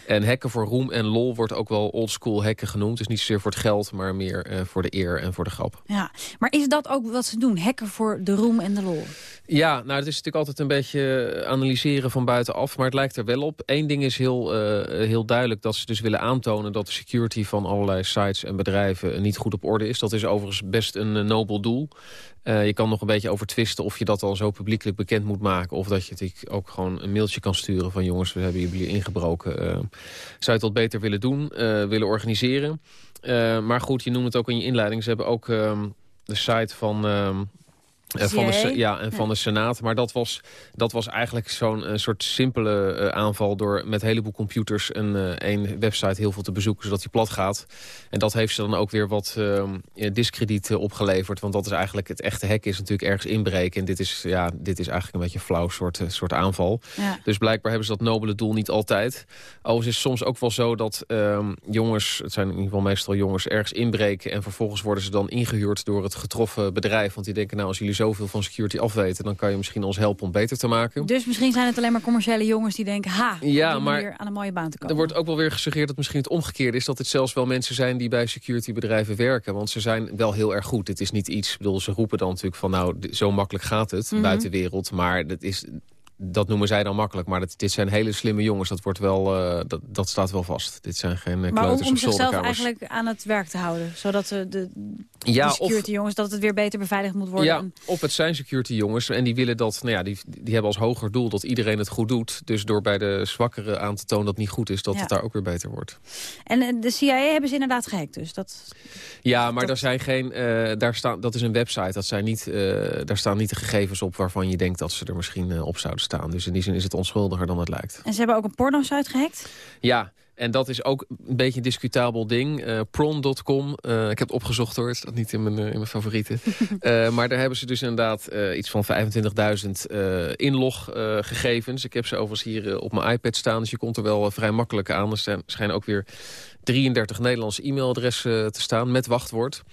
En hacken voor roem en lol wordt ook wel oldschool hacken genoemd. Dus niet zozeer voor het geld, maar meer eh, voor de eer en voor de grap. Ja, maar is dat ook wat ze doen? Hacken voor de roem en de lol? Ja, nou, het is natuurlijk altijd een beetje analyseren van buitenaf, maar het lijkt er wel op. Eén ding is heel, eh, heel duidelijk dat ze dus willen aantonen dat de security van allerlei sites en bedrijven niet goed op orde is. Dat is overigens best een eh, nobel doel. Eh, je kan nog een beetje over twisten of je dat al zo publiekelijk bekend moet maken. Of dat je natuurlijk ook gewoon een mailtje kan sturen van jongens, we hebben jullie ingebroken. Eh, zou je het wat beter willen doen, eh, willen organiseren. Maar goed, je noemt het ook in je inleiding. Ze hebben ook ehm, de site van... van de, ja, en van de Senaat. Maar dat was, dat was eigenlijk zo'n eh, soort simpele eh, aanval... door met een heleboel computers een eh, één website heel veel te bezoeken... zodat die plat gaat. En dat heeft ze dan ook weer wat ehm, discrediet opgeleverd. Want dat is eigenlijk het echte hack is natuurlijk ergens inbreken. En dit is, ja, dit is eigenlijk een beetje een flauw soort, soort aanval. Ja. Dus blijkbaar hebben ze dat nobele doel niet altijd. Overigens is het soms ook wel zo dat ehm, jongens... het zijn in ieder geval meestal jongens ergens inbreken... en vervolgens worden ze dan ingehuurd door het getroffen bedrijf. Want die denken, nou, als jullie zoveel van security afweten... dan kan je misschien ons helpen om beter te maken. Dus misschien zijn het alleen maar commerciële jongens die denken... ha, Ja, maar weer aan een mooie baan te komen. Er wordt ook wel weer gesuggereerd dat misschien het omgekeerde is... dat het zelfs wel mensen zijn die bij securitybedrijven werken. Want ze zijn wel heel erg goed. Het is niet iets, bedoel, ze roepen dan natuurlijk van... nou, zo makkelijk gaat het, Mhm. buitenwereld. Maar dat is, dat noemen zij dan makkelijk. Maar dat, dit zijn hele slimme jongens. Dat, wordt wel, eh, dat, dat staat wel vast. Dit zijn geen eh, Maar om, kleuters om zichzelf eigenlijk aan het werk te houden. Zodat de, de, Ja, de of- security jongens, dat het weer beter beveiligd moet worden. Ja, of het zijn security jongens. En die willen dat, nou ja, die, die hebben als hoger doel dat iedereen het goed doet. Dus door bij de zwakkeren aan te tonen dat het niet goed is, dat Ja. het daar ook weer beter wordt. En eh, de CIA hebben ze inderdaad gehackt. Dus dat, Ja, maar daar zijn geen, eh, daar staan, dat is een website. Dat zijn niet, eh, daar staan niet de gegevens op waarvan je denkt dat ze er misschien eh, op zouden staan. Dus in die zin is het onschuldiger dan het lijkt. en ze hebben ook een porno-site gehackt. Ja, en dat is ook een beetje een discutabel ding. Eh Pron.com, eh, ik heb het opgezocht hoor, het staat niet in mijn, eh, in mijn favorieten. Maar daar hebben ze dus inderdaad iets van 25.000 eh inloggegevens. ik heb ze overigens hier op mijn iPad staan, dus je komt er wel vrij makkelijk aan. Er zijn- schijnen ook weer 33 Nederlandse e-mailadressen eh, te staan met wachtwoord.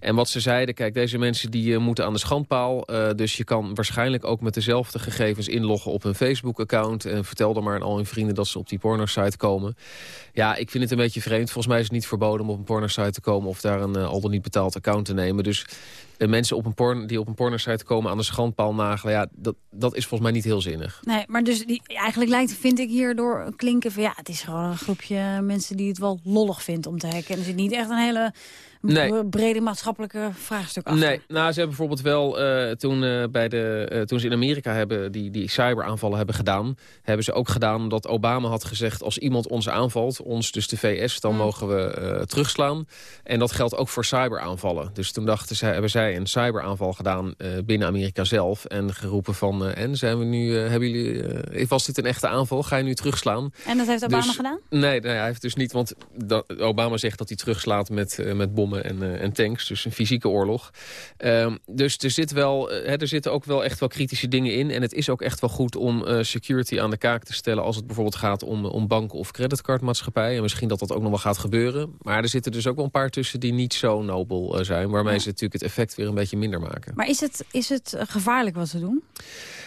En wat ze zeiden, kijk, deze mensen die eh, moeten aan de schandpaal. eh, dus je kan waarschijnlijk ook met dezelfde gegevens inloggen op hun Facebook-account. En vertel dan maar aan al hun vrienden dat ze op die pornosite komen. Ja, ik vind het een beetje vreemd. Volgens mij is het niet verboden om op een pornosite te komen... of daar een al dan niet betaald account te nemen. Dus eh, mensen op een porn, die op een pornosite komen aan de schandpaal nagelen... ja, dat, dat is volgens mij niet heel zinnig. Nee, maar dus die, eigenlijk lijkt, vind ik hierdoor klinken van... ja, het is gewoon een groepje mensen die het wel lollig vindt om te hacken. En er zit niet echt een hele Nee. brede maatschappelijke vraagstuk achter. Nee, nou, ze hebben bijvoorbeeld wel, eh, toen, eh, bij de, eh, toen ze in Amerika hebben die, die cyberaanvallen hebben gedaan... hebben ze ook gedaan omdat Obama had gezegd... als iemand ons aanvalt, ons dus de VS, dan mogen we terugslaan. En dat geldt ook voor cyberaanvallen. Dus toen dachten zij, hebben zij een cyberaanval gedaan binnen Amerika zelf... en geroepen van, en zijn we nu, hebben jullie, was dit een echte aanval? Ga je nu terugslaan? En dat heeft Obama Dus- gedaan? Nee, nee, hij heeft dus niet, want dat, Obama zegt dat hij terugslaat met, met bommen en, eh, en tanks. Dus een fysieke oorlog. Ehm, dus er, zit wel, eh, hè, er zitten ook wel echt wel kritische dingen in. En het is ook echt wel goed om eh, security aan de kaak te stellen... als het bijvoorbeeld gaat om, om banken of creditcardmaatschappijen. En misschien dat dat ook nog wel gaat gebeuren. Maar er zitten dus ook wel een paar tussen die niet zo nobel zijn. Waarmee ze natuurlijk het effect weer een beetje minder maken. Maar is het, is het gevaarlijk wat ze doen?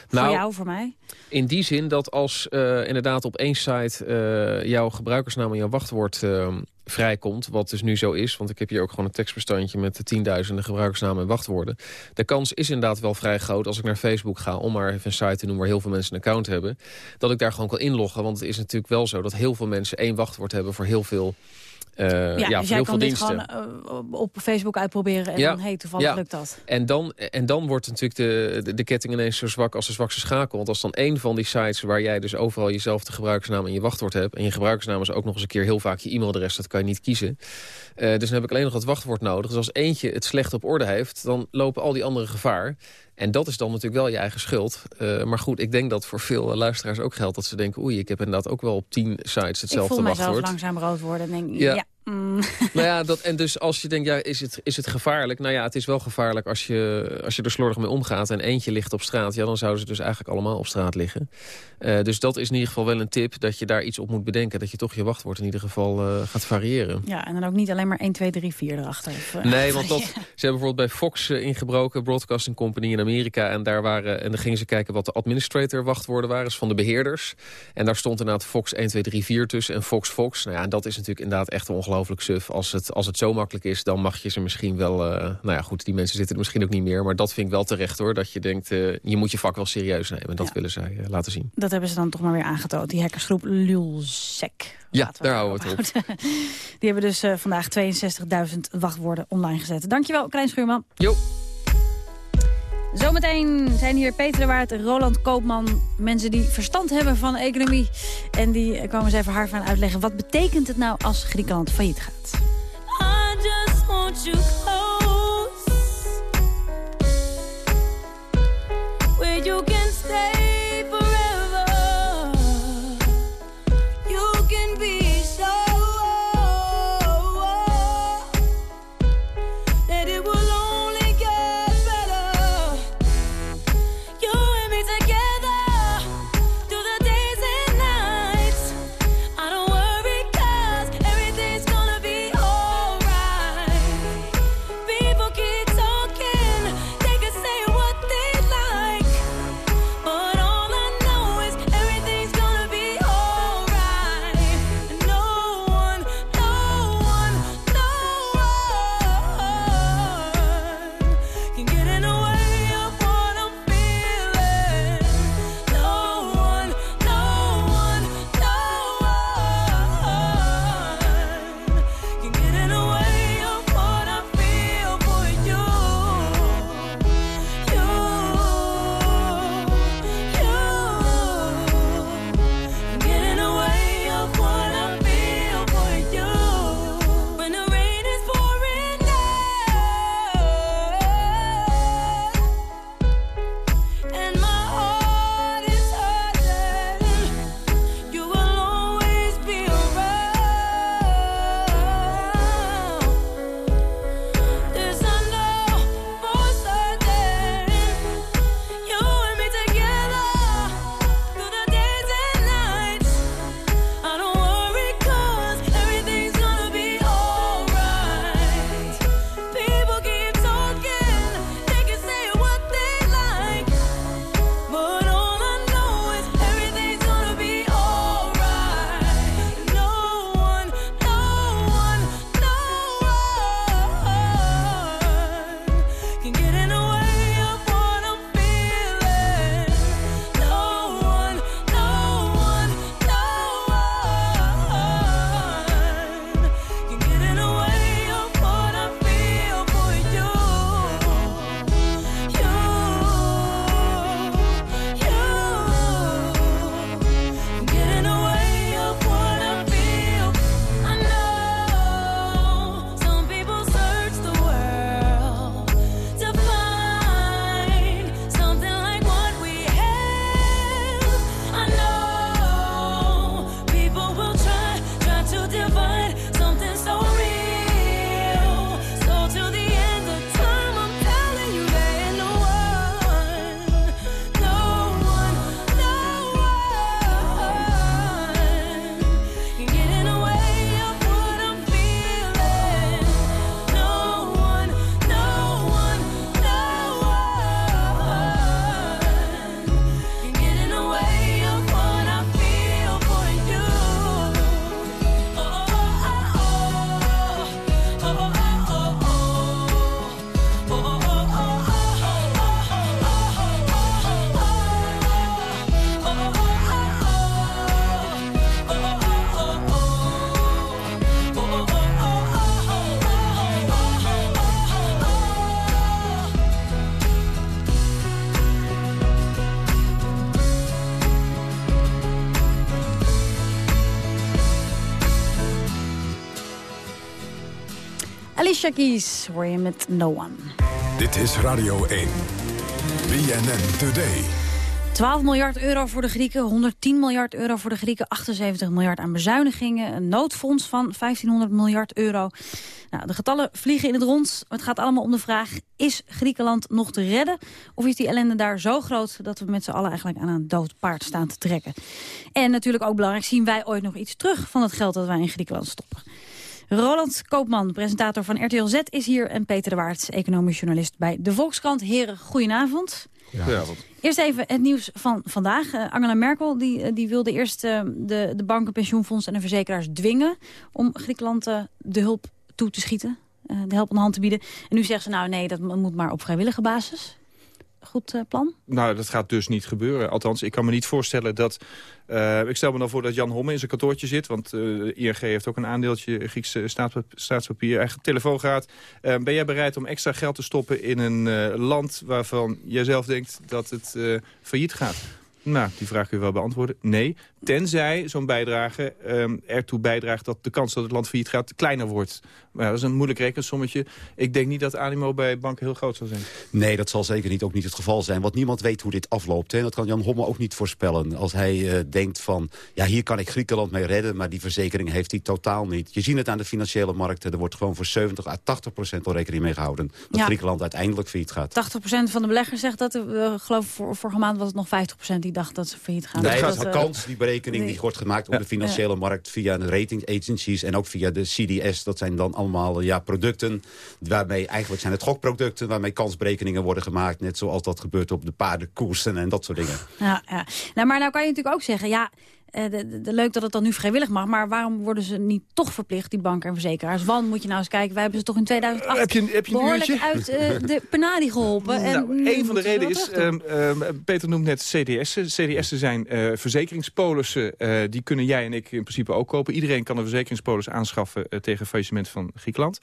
Nou, voor jou, voor mij? In die zin dat als eh, inderdaad op één site eh, jouw gebruikersnaam en jouw wachtwoord eh, vrijkomt... wat dus nu zo is, want ik heb hier ook gewoon een tekstbestandje... met de tienduizenden gebruikersnamen en wachtwoorden. De kans is inderdaad wel vrij groot als ik naar Facebook ga... om maar even een site te noemen waar heel veel mensen een account hebben... dat ik daar gewoon kan inloggen. Want het is natuurlijk wel zo dat heel veel mensen één wachtwoord hebben... voor heel veel... eh, ja, ja, dus heel kan veel dit diensten. gewoon eh, op- Facebook uitproberen en dan, hey, toevallig ja. lukt dat. En dan, en dan wordt natuurlijk de, de, de ketting ineens zo zwak als de zwakste schakel. Want als dan één van die sites waar jij dus overal jezelf de gebruikersnaam en je wachtwoord hebt... en je gebruikersnaam is ook nog eens een keer heel vaak je e-mailadres, dat kan je niet kiezen. Eh, dus dan heb ik alleen nog het wachtwoord nodig. Dus als eentje het slecht op orde heeft, dan lopen al die anderen gevaar. En dat is dan natuurlijk wel je eigen schuld. Eh, maar goed, ik denk dat voor veel luisteraars ook geldt dat ze denken... oei, ik heb inderdaad ook wel op tien sites Ik hetzelfde voel mezelf wachtwoord. langzaam rood worden en denk, Ja. ja, mm. Nou ja, dat, en dus als je denkt, ja, is het, is het gevaarlijk? Nou ja, het is wel gevaarlijk als je, als je er slordig mee omgaat... en eentje ligt op straat, ja, dan zouden ze dus eigenlijk allemaal op straat liggen. Eh, dus dat is in ieder geval wel een tip, dat je daar iets op moet bedenken. Dat je toch je wachtwoord in ieder geval eh, gaat variëren. ja, en dan ook niet alleen maar 1, 2, 3, 4 erachter. Of, eh, Nee, want dat, ze hebben bijvoorbeeld bij Fox ingebroken, Broadcasting Company in Amerika. En daar waren, en dan gingen ze kijken wat de administrator wachtwoorden waren, dus van de beheerders. En daar stond inderdaad Fox 1, 2, 3, 4 tussen en Fox Fox. Nou ja, en dat is natuurlijk inderdaad echt ongelooflijk suf. Als het, als het zo makkelijk is, dan mag je ze misschien wel... eh, nou ja, goed, die mensen zitten er misschien ook niet meer. Maar dat vind ik wel terecht hoor, dat je denkt, eh, je moet je vak wel serieus nemen. Dat willen zij eh, laten zien. Dat hebben ze dan toch maar weer aangetoond, die hackersgroep Lulsec. Ja, daar houden we het op. Die hebben dus vandaag 62.000 wachtwoorden online gezet. Dankjewel, Klein Schuurman. Jo. Zometeen zijn hier Peter de Waard, Roland Koopman. Mensen die verstand hebben van economie. En die komen eens even hard van uitleggen. Wat betekent het nou als Griekenland failliet gaat? Alicia Keys hoor je met No One. Dit is Radio 1. BNN Today. 12 miljard euro voor de Grieken, 110 miljard euro voor de Grieken... 78 miljard aan bezuinigingen, een noodfonds van 1500 miljard euro. Nou, de getallen vliegen in het rond. Het gaat allemaal om de vraag, is Griekenland nog te redden? Of is die ellende daar zo groot dat we met z'n allen eigenlijk aan een dood paard staan te trekken? En natuurlijk ook belangrijk, zien wij ooit nog iets terug van het geld dat wij in Griekenland stoppen? Roland Koopman, presentator van RTL Z, is hier. En Peter de Waard, economisch journalist bij De Volkskrant. Heren, goedenavond. Goedenavond. Eerst even het nieuws van vandaag. Eh, Angela Merkel die, eh, die wilde eerst eh, de, de banken, pensioenfondsen en de verzekeraars dwingen... om Griekenland de hulp toe te schieten, de aan de hand te bieden. En nu zegt ze, nou nee, dat moet maar op vrijwillige basis. Eh, plan? Nou, dat gaat dus niet gebeuren. Althans, ik kan me niet voorstellen dat... eh, ik stel me dan voor dat Jan Homme in zijn kantoortje zit. Want eh, ING heeft ook een aandeeltje Griekse staatspap- staatspapier. Eigen telefoon gaat. Ben jij bereid om extra geld te stoppen in een land... waarvan jij zelf denkt dat het failliet gaat? Nou, die vraag kun je wel beantwoorden. Nee, tenzij zo'n bijdrage ehm, ertoe bijdraagt... dat de kans dat het land failliet gaat kleiner wordt. Maar ja, dat is een moeilijk rekensommetje. Ik denk niet dat animo bij banken heel groot zal zijn. Nee, dat zal zeker niet, ook niet het geval zijn. Want niemand weet hoe dit afloopt. Hè. Dat kan Jan Homme ook niet voorspellen. Als hij eh, denkt van, ja, hier kan ik Griekenland mee redden... maar die verzekering heeft hij totaal niet. Je ziet het aan de financiële markten. Er wordt gewoon voor 70 à 80 procent al rekening mee gehouden... dat Ja. Griekenland uiteindelijk failliet gaat. 80% van de beleggers zegt dat. eh, Ik geloof voor, vorige maand was het nog 50% die dacht dat ze failliet gaan. Nee, Dus dat dat, eh, kans, die berekening nee. die wordt gemaakt op de financiële markt... via de rating agencies en ook via de CDS. Dat zijn dan allemaal ja, producten waarmee eigenlijk zijn het gokproducten... waarmee kansberekeningen worden gemaakt. Net zoals dat gebeurt op de paardenkoersen en dat soort dingen. Ja, ja. Nou, maar nou kan je natuurlijk ook zeggen, ja, eh, de, de- de- leuk dat het dan nu vrijwillig mag, maar waarom worden ze niet toch verplicht, die banken en verzekeraars? Want moet je nou eens kijken, wij hebben ze toch in 2008 Heb je een- heb je een behoorlijk uurtje? uit eh, de penadi geholpen. en Nou, een van de redenen is, ehm, ehm, Peter noemt net CDS'en. CDS'en zijn eh, verzekeringspolissen. eh, die kunnen jij en ik in principe ook kopen. Iedereen kan een verzekeringspolis aanschaffen eh, tegen faillissement van Griekenland.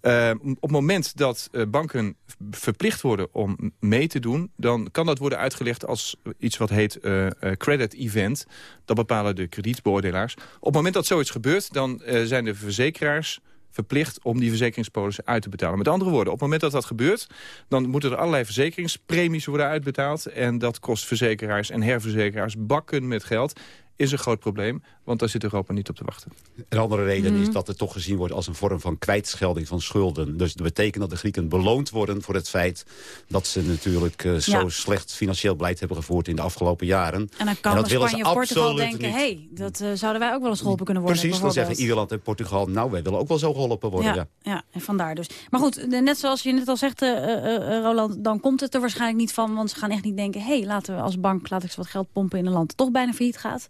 Ehm, op het moment dat eh, banken verplicht worden om mee te doen... dan kan dat worden uitgelegd als iets wat heet eh, eh, credit event. Dat bepalen de kredietbeoordelaars. Op het moment dat zoiets gebeurt, dan eh, zijn de verzekeraars verplicht om die verzekeringspolissen uit te betalen. Met andere woorden, op het moment dat dat gebeurt... dan moeten er allerlei verzekeringspremies worden uitbetaald... en dat kost verzekeraars en herverzekeraars bakken met geld is een groot probleem, want daar zit Europa niet op te wachten. Een andere reden Mhm. is dat het toch gezien wordt als een vorm van kwijtschelding van schulden. Dus dat betekent dat de Grieken beloond worden voor het feit dat ze natuurlijk eh, zo Ja. slecht financieel beleid hebben gevoerd in de afgelopen jaren. En dan kan dat willen Spanje ze of Portugal denken, hé, hey, dat eh, zouden wij ook wel eens geholpen kunnen worden. Precies, dan zeggen. Ierland en Portugal, nou wij willen ook wel zo geholpen worden. Ja, Ja. ja, en vandaar dus. Maar goed, net zoals je net al zegt, eh, eh, eh, Roland, dan komt het er waarschijnlijk niet van. Want ze gaan echt niet denken, hé, hey, laten we als bank laat ik eens wat geld pompen in een land dat toch bijna failliet gaat.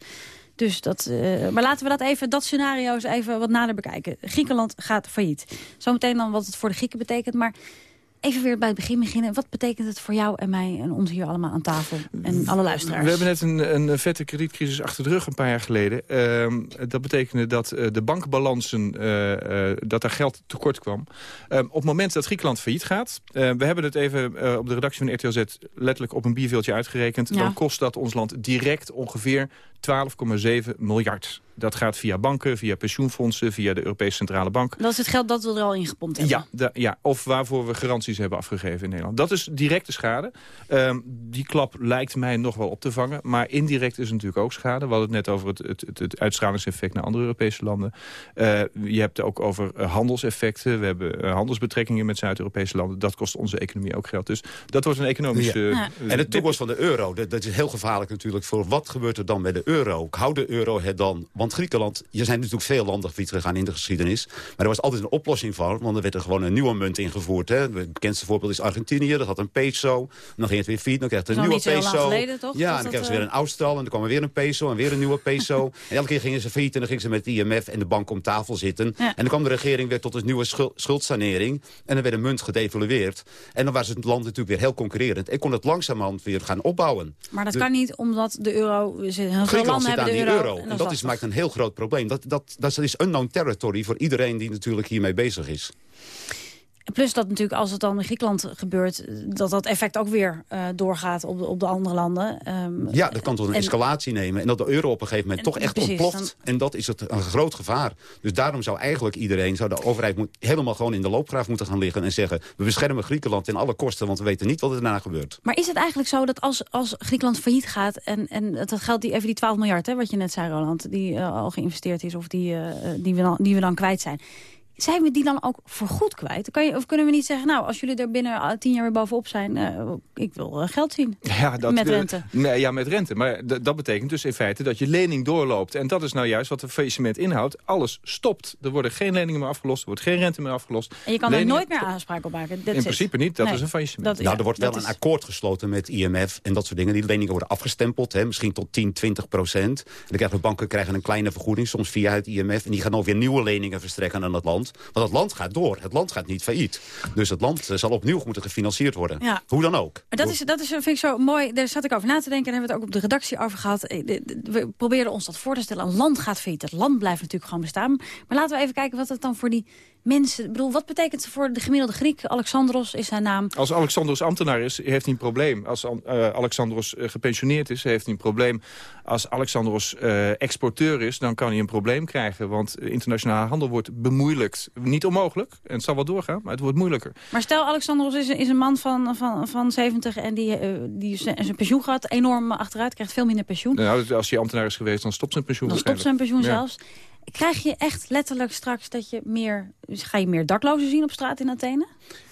Dus dat, eh, maar laten we dat even, dat scenario eens even wat nader bekijken. Griekenland gaat failliet. Zometeen dan wat het voor de Grieken betekent. Maar even weer bij het begin beginnen. Wat betekent het voor jou en mij en ons hier allemaal aan tafel? En alle luisteraars? We hebben net een, een vette kredietcrisis achter de rug een paar jaar geleden. Ehm, dat betekende dat eh, de bankbalansen, eh, eh, dat daar geld tekort kwam. Ehm, op het moment dat Griekenland failliet gaat... we hebben het even op de redactie van RTL Z letterlijk op een bierveeltje uitgerekend. Ja. Dan kost dat ons land direct ongeveer 12,7 miljard. Dat gaat via banken, via pensioenfondsen, via de Europese Centrale Bank. Dat is het geld dat we er al in gepompt hebben. Ja, ja, of waarvoor we garanties hebben afgegeven in Nederland. Dat is directe schade. Ehm, die klap lijkt mij nog wel op te vangen. Maar indirect is het natuurlijk ook schade. We hadden het net over het, het, het, het uitstralingseffect naar andere Europese landen. Eh, je hebt het ook over eh, handelseffecten. We hebben eh, handelsbetrekkingen met Zuid-Europese landen. Dat kost onze economie ook geld. Dus dat wordt een economische... Ja. En de toekomst van de euro, dat, dat is heel gevaarlijk natuurlijk voor wat gebeurt er dan met de euro. Houdt de euro het dan? Want Griekenland, er zijn natuurlijk veel landen failliet gegaan in de geschiedenis. Maar er was altijd een oplossing voor, want er werd er gewoon een nieuwe munt ingevoerd. Hè. Het bekendste voorbeeld is Argentinië, dat had een peso. Dan ging het weer failliet, dan kreeg het een Dat nieuwe peso. geleden, toch? Ja, en dan dat, kregen ze weer eh, een uitstel en dan kwam er weer een peso en weer een nieuwe peso. en elke keer gingen ze failliet en dan gingen ze met het IMF en de bank om tafel zitten. Ja. En dan kwam de regering weer tot een nieuwe schul- schuldsanering. En dan werd de munt gedevalueerd. En dan was het land natuurlijk weer heel concurrerend. En kon het langzamerhand weer gaan opbouwen. Maar dat De- kan niet omdat de euro... Heel veel landen hebben aan de euro. euro. en En dat dat is maakt een heel groot probleem. Dat, dat, dat is unknown territory voor iedereen die natuurlijk hiermee bezig is. En Plus dat natuurlijk als het dan in Griekenland gebeurt... dat dat effect ook weer eh, doorgaat op de, op de andere landen. Ehm, Ja, dat kan tot een en- escalatie nemen. En dat de euro op een gegeven moment En- toch echt precies, ontploft. En dat is het, een groot gevaar. Dus daarom zou eigenlijk iedereen, zou de overheid moet, helemaal gewoon in de loopgraaf moeten gaan liggen. En zeggen, we beschermen Griekenland ten alle kosten. Want we weten niet wat er daarna gebeurt. Maar is het eigenlijk zo dat als, als Griekenland failliet gaat... en, en dat geldt die, even die 12 miljard, hè, wat je net zei, Roland... die eh, al geïnvesteerd is of die, eh, die, we dan, die we dan kwijt zijn... Zijn we die dan ook voorgoed kwijt? Kan je, of kunnen we niet zeggen, nou, als jullie er binnen eh, tien jaar weer bovenop zijn... eh, ik wil eh, geld zien Ja, dat, met de- rente. Nee, ja, met rente. Maar dat betekent dus in feite dat je lening doorloopt. En dat is nou juist wat een faillissement inhoudt. Alles stopt. Er worden geen leningen meer afgelost. Er wordt geen rente meer afgelost. En je kan Leningen- er nooit meer aanspraak op maken. That's In it. principe niet. Dat Nee. is een faillissement. Dat- nou, ja, er wordt wel een is- akkoord gesloten met IMF en dat soort dingen. Die leningen worden afgestempeld, hè, misschien tot 10, 20 procent. En dan krijgen de banken krijgen een kleine vergoeding, soms via het IMF. En die gaan dan weer nieuwe leningen verstrekken aan het land. Want het land gaat door. Het land gaat niet failliet. Dus het land eh, zal opnieuw moeten gefinancierd worden. Ja. Hoe dan ook. Maar dat is, dat is, vind ik zo mooi. Daar zat ik over na te denken. En hebben we het ook op de redactie over gehad. Eh, We probeerden ons dat voor te stellen. Een land gaat failliet. Het land blijft natuurlijk gewoon bestaan. Maar laten we even kijken wat het dan voor die mensen... Ik bedoel, wat betekent het voor de gemiddelde Griek? Alexandros is zijn naam. Als Alexandros ambtenaar is, heeft hij een probleem. Als eh, Alexandros eh, gepensioneerd is, heeft hij een probleem. Als Alexandros eh, exporteur is, dan kan hij een probleem krijgen. Want internationale handel wordt bemoeilijkt. Niet onmogelijk, en het zal wel doorgaan, maar het wordt moeilijker. Maar stel, Alexandros is, is een man van, van, van 70 en die, die zijn zijn pensioen gaat enorm achteruit. Krijgt veel minder pensioen. Nou, als hij ambtenaar is geweest, dan stopt zijn pensioen Dan stopt zijn pensioen zelfs. Krijg je echt letterlijk straks dat je meer... Ga je meer daklozen zien op straat in Athene?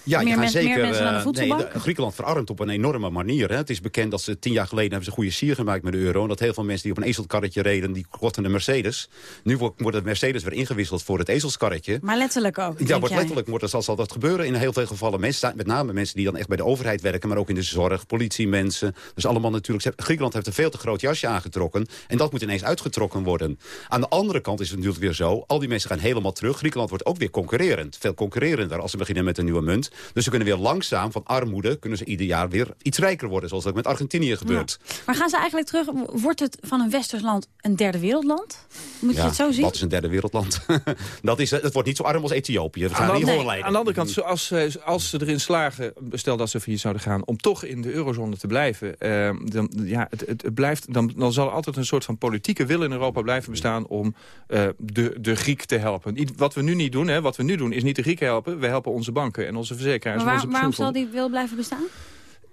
Ja, meer, mensen- zeker, meer mensen aan de eh, voedselbank? nee, de- Griekenland verarmt op een enorme manier. Hè. Het is bekend dat ze tien jaar geleden hebben ze een goede sier gemaakt met de euro. En dat heel veel mensen die op een ezelkarretje reden, die kochten een Mercedes. Nu wordt, wordt het Mercedes weer ingewisseld voor het ezelskarretje. Maar letterlijk ook, Ja, wordt letterlijk wordt, dat zal dat gebeuren in heel veel gevallen. Mensen, met name mensen die dan echt bij de overheid werken, maar ook in de zorg, politiemensen. Dus allemaal natuurlijk. Griekenland heeft een veel te groot jasje aangetrokken. En dat moet ineens uitgetrokken worden. Aan de andere kant is het natuurlijk weer zo. Al die mensen gaan helemaal terug. Griekenland wordt ook weer concurrerend. Veel concurrerender als ze beginnen met een nieuwe munt. Dus ze kunnen weer langzaam van armoede, kunnen ze ieder jaar weer iets rijker worden. Zoals dat met Argentinië gebeurt. Maar gaan ze eigenlijk terug... Wordt het van een westers land een derde wereldland? Moet je het zo zien? Wat is een derde wereldland? dat is, eh, het wordt niet zo arm als Ethiopië. Aan gaan de, aan de andere kant, zo- als, ze- als ze erin slagen, stel dat ze failliet zouden gaan... om toch in de eurozone te blijven, eh, dan, ja, het, het, het blijft, dan, dan zal er altijd een soort van politieke wil in Europa blijven bestaan... om eh, de, de Griek te helpen. Wat we nu niet doen, hè, wat we nu doen, is niet de Grieken helpen. We helpen onze banken en onze Maar waar- waarom zal die wil blijven bestaan?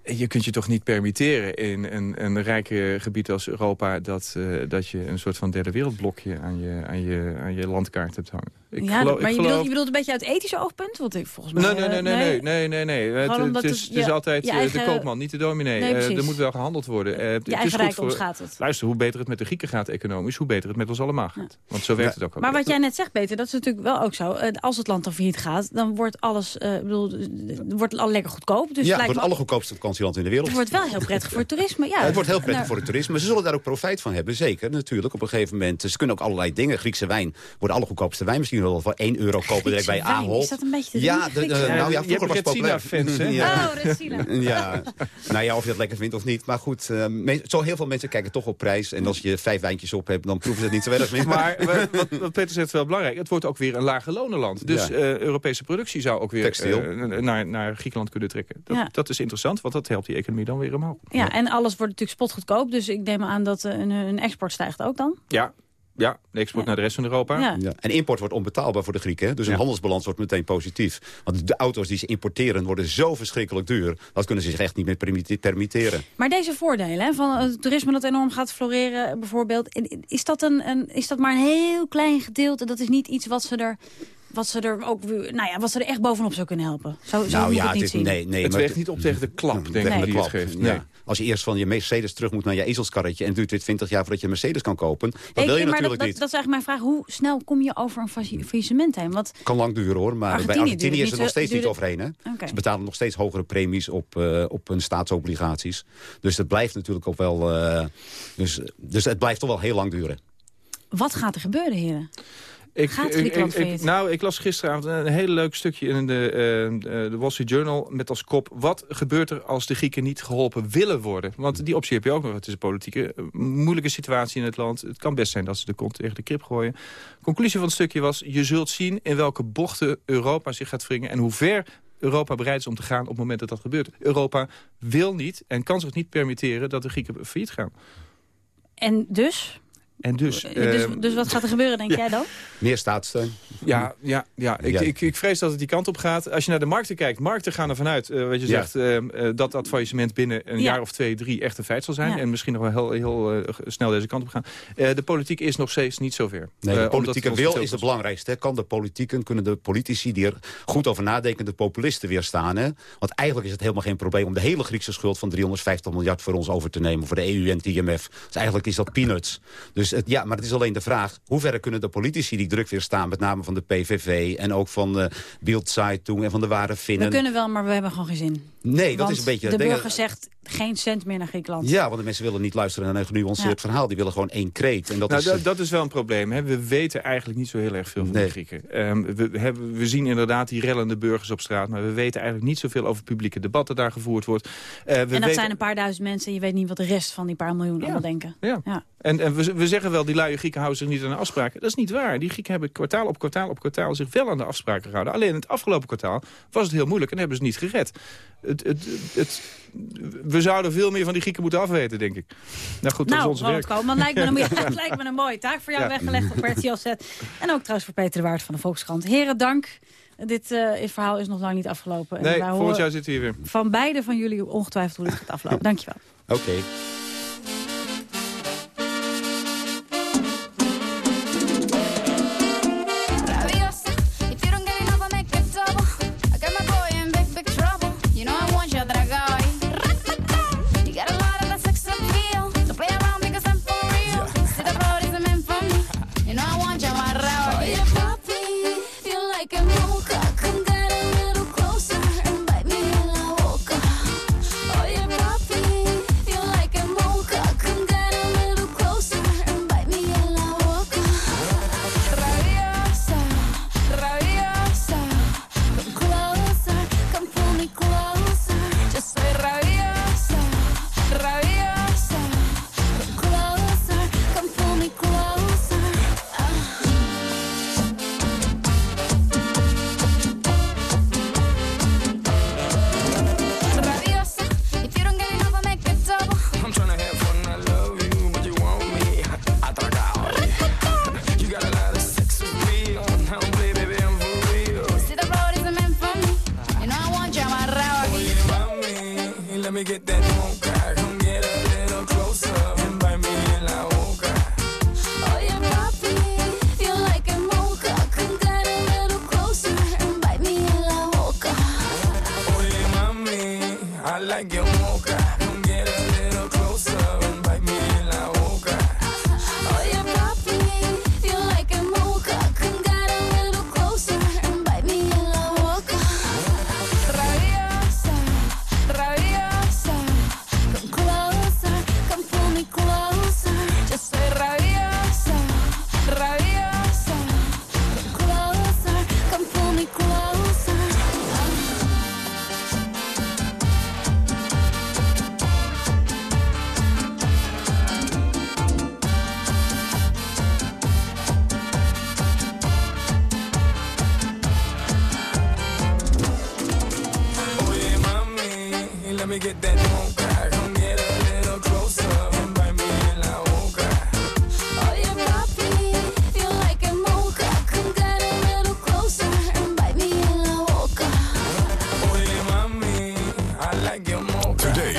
Je kunt je toch niet permitteren in een, een rijke gebied als Europa... Dat, eh, dat je een soort van derde wereldblokje aan je, aan je, aan je landkaart hebt hangen. Ik ja, geloof- maar ik je, bedoelt, je bedoelt een beetje uit ethische oogpunt? Want ik, volgens mij... Nee, nee, nee, eh, nee, nee, nee, nee, nee. Het, het is, het is je- altijd je eh, eigen- de koopman, niet de dominee. Nee, Eh, er moet wel gehandeld worden. Eh, het is eigen goed voor- gaat het. Luister, hoe beter het met de Grieken gaat economisch, hoe beter het met ons allemaal gaat. Want zo werkt het ook. Maar wat jij net zegt, Peter, dat is natuurlijk wel ook zo. Eh, Als het land dan failliet gaat, dan wordt alles eh, ik bedoel, wordt al lekker goedkoop. Dus ja, het wordt het allergoedkoopste vakantieland in de wereld. het wordt wel heel prettig voor het toerisme. Ja, het wordt heel prettig Nou, voor het toerisme. Ze zullen daar ook profijt van hebben, zeker. Natuurlijk, op een gegeven moment. Ze kunnen ook allerlei dingen. Griekse wijn wordt de allergoedkoopste wijn. Misschien wel voor 1 euro kopen direct bij Ahold. is dat een beetje te Ja, de, nou ja, Je hebt vroeger was het populair. Hè? Ja. Oh. Ja, nou ja, of je dat lekker vindt of niet. Maar goed, eh, me- zo heel veel mensen kijken toch op prijs. En als je vijf wijntjes op hebt, dan proeven ze het niet zo erg meer. Maar wat, Peter zegt is wel belangrijk. Het wordt ook weer een lage lonenland. Dus Ja. eh, Europese productie zou ook weer Textiel. eh, naar, naar Griekenland kunnen trekken. Dat, Ja. dat is interessant, want dat helpt die economie dan weer omhoog. Ja, en alles wordt natuurlijk spotgoedkoop. Dus ik neem aan dat hun, hun export stijgt ook dan. Ja, ja de export naar de rest van Europa. Ja. Ja. En import wordt onbetaalbaar voor de Grieken. hè. Dus hun Ja. handelsbalans wordt meteen positief. Want de auto's die ze importeren worden zo verschrikkelijk duur. Dat kunnen ze zich echt niet meer permitteren. Maar deze voordelen hè, van het toerisme dat enorm gaat floreren bijvoorbeeld... is dat, een, een, is dat maar een heel klein gedeelte? Dat is niet iets wat ze er... Wat ze er ook, nou ja, wat ze er echt bovenop zou kunnen helpen. Zo, zo nou moet ja, ik het het niet is, zien. nee, nee, het weegt niet op tegen de klap, denk ik, de die het geeft. ja. Nee. Als je eerst van je Mercedes terug moet naar je ezelskarretje... en duurt weer 20 jaar voordat je een Mercedes kan kopen... dat wil je maar natuurlijk dat, niet. Dat, dat is eigenlijk mijn vraag. Hoe snel kom je over een failli- faillissement heen? Want kan lang duren hoor, maar Argentinië bij Argentinië is het er nog steeds niet overheen. Hè? Ze betalen nog steeds hogere premies op, eh, op hun staatsobligaties. Dus het blijft natuurlijk ook wel... eh, dus, dus het blijft toch wel heel lang duren. wat gaat er gebeuren, heren? Ik, Gaat ik- Griekenland ik- ik- failliet? nou, ik las gisteravond een heel leuk stukje in de, eh, de Wall Street Journal... met als kop, wat gebeurt er als de Grieken niet geholpen willen worden? Want die optie heb je ook nog. Het is een politieke eh, moeilijke situatie in het land. Het kan best zijn dat ze de kont tegen de krip gooien. Conclusie van het stukje was, je zult zien in welke bochten Europa zich gaat wringen... en hoe ver Europa bereid is om te gaan op het moment dat dat gebeurt. Europa wil niet en kan zich niet permitteren dat de Grieken failliet gaan. En dus? En dus, dus, ehm, dus wat gaat er gebeuren, denk ja. jij dan? Meer staatssteun. Ja, ja, ja. Ik, Ja. Ik, ik vrees dat het die kant op gaat. Als je naar de markten kijkt, markten gaan ervan uit, eh, wat je Ja. zegt, ehm, eh, dat dat faillissement binnen een Ja. jaar of twee, drie echt een feit zal zijn. Ja. En misschien nog wel heel, heel eh, snel deze kant op gaan. Eh, de politiek is nog steeds niet zover. Nee, de politieke wil is het belangrijkste. hè. Kan de politieken, kunnen de politici die er goed over nadenken... de populisten weerstaan? Hè? Want eigenlijk is het helemaal geen probleem... om de hele Griekse schuld van 350 miljard voor ons over te nemen... voor de EU en het IMF. Dus eigenlijk is dat peanuts. Dus het, ja, maar het is alleen de vraag... hoe ver kunnen de politici die druk weerstaan... met name van de PVV en ook van de Bild Zeitung en van de Ware We Finnen... kunnen wel, maar we hebben gewoon geen zin. Nee, dat Want is een beetje... de denk- burger zegt geen cent meer naar Griekenland. Ja, want de mensen willen niet luisteren naar een genuanceerd Ja. verhaal. Die willen gewoon één kreet. En dat nou, is, dat, dat is wel een probleem. Hè. We weten eigenlijk niet zo heel erg veel van Nee. de Grieken. Ehm, we, hebben, we zien inderdaad die rellende burgers op straat... maar we weten eigenlijk niet zoveel over publieke debatten daar gevoerd wordt. Eh, we en dat weten- zijn een paar duizend mensen en je weet niet wat de rest van die paar miljoen allemaal denken. Ja. Ja. En, en we, we zeggen wel, die luie Grieken houden zich niet aan de afspraken. Dat is niet waar. Die Grieken hebben kwartaal op kwartaal op kwartaal zich wel aan de afspraken gehouden. Alleen het afgelopen kwartaal was het heel moeilijk en hebben ze het niet gered. Het, het, het, we zouden veel meer van die Grieken moeten afweten, denk ik. Nou goed, dat is nou, werk. Koopman, lijkt me, een, ja, het lijkt me een mooie taak voor jou Ja. weggelegd op RTL Z. En ook trouwens voor Peter de Waard van de Volkskrant. Heren, dank. Dit eh, verhaal is nog lang niet afgelopen. En Nee, volgend jaar zitten we hier weer. Van beide van jullie ongetwijfeld hoe dit gaat aflopen. Dankjewel. Oké.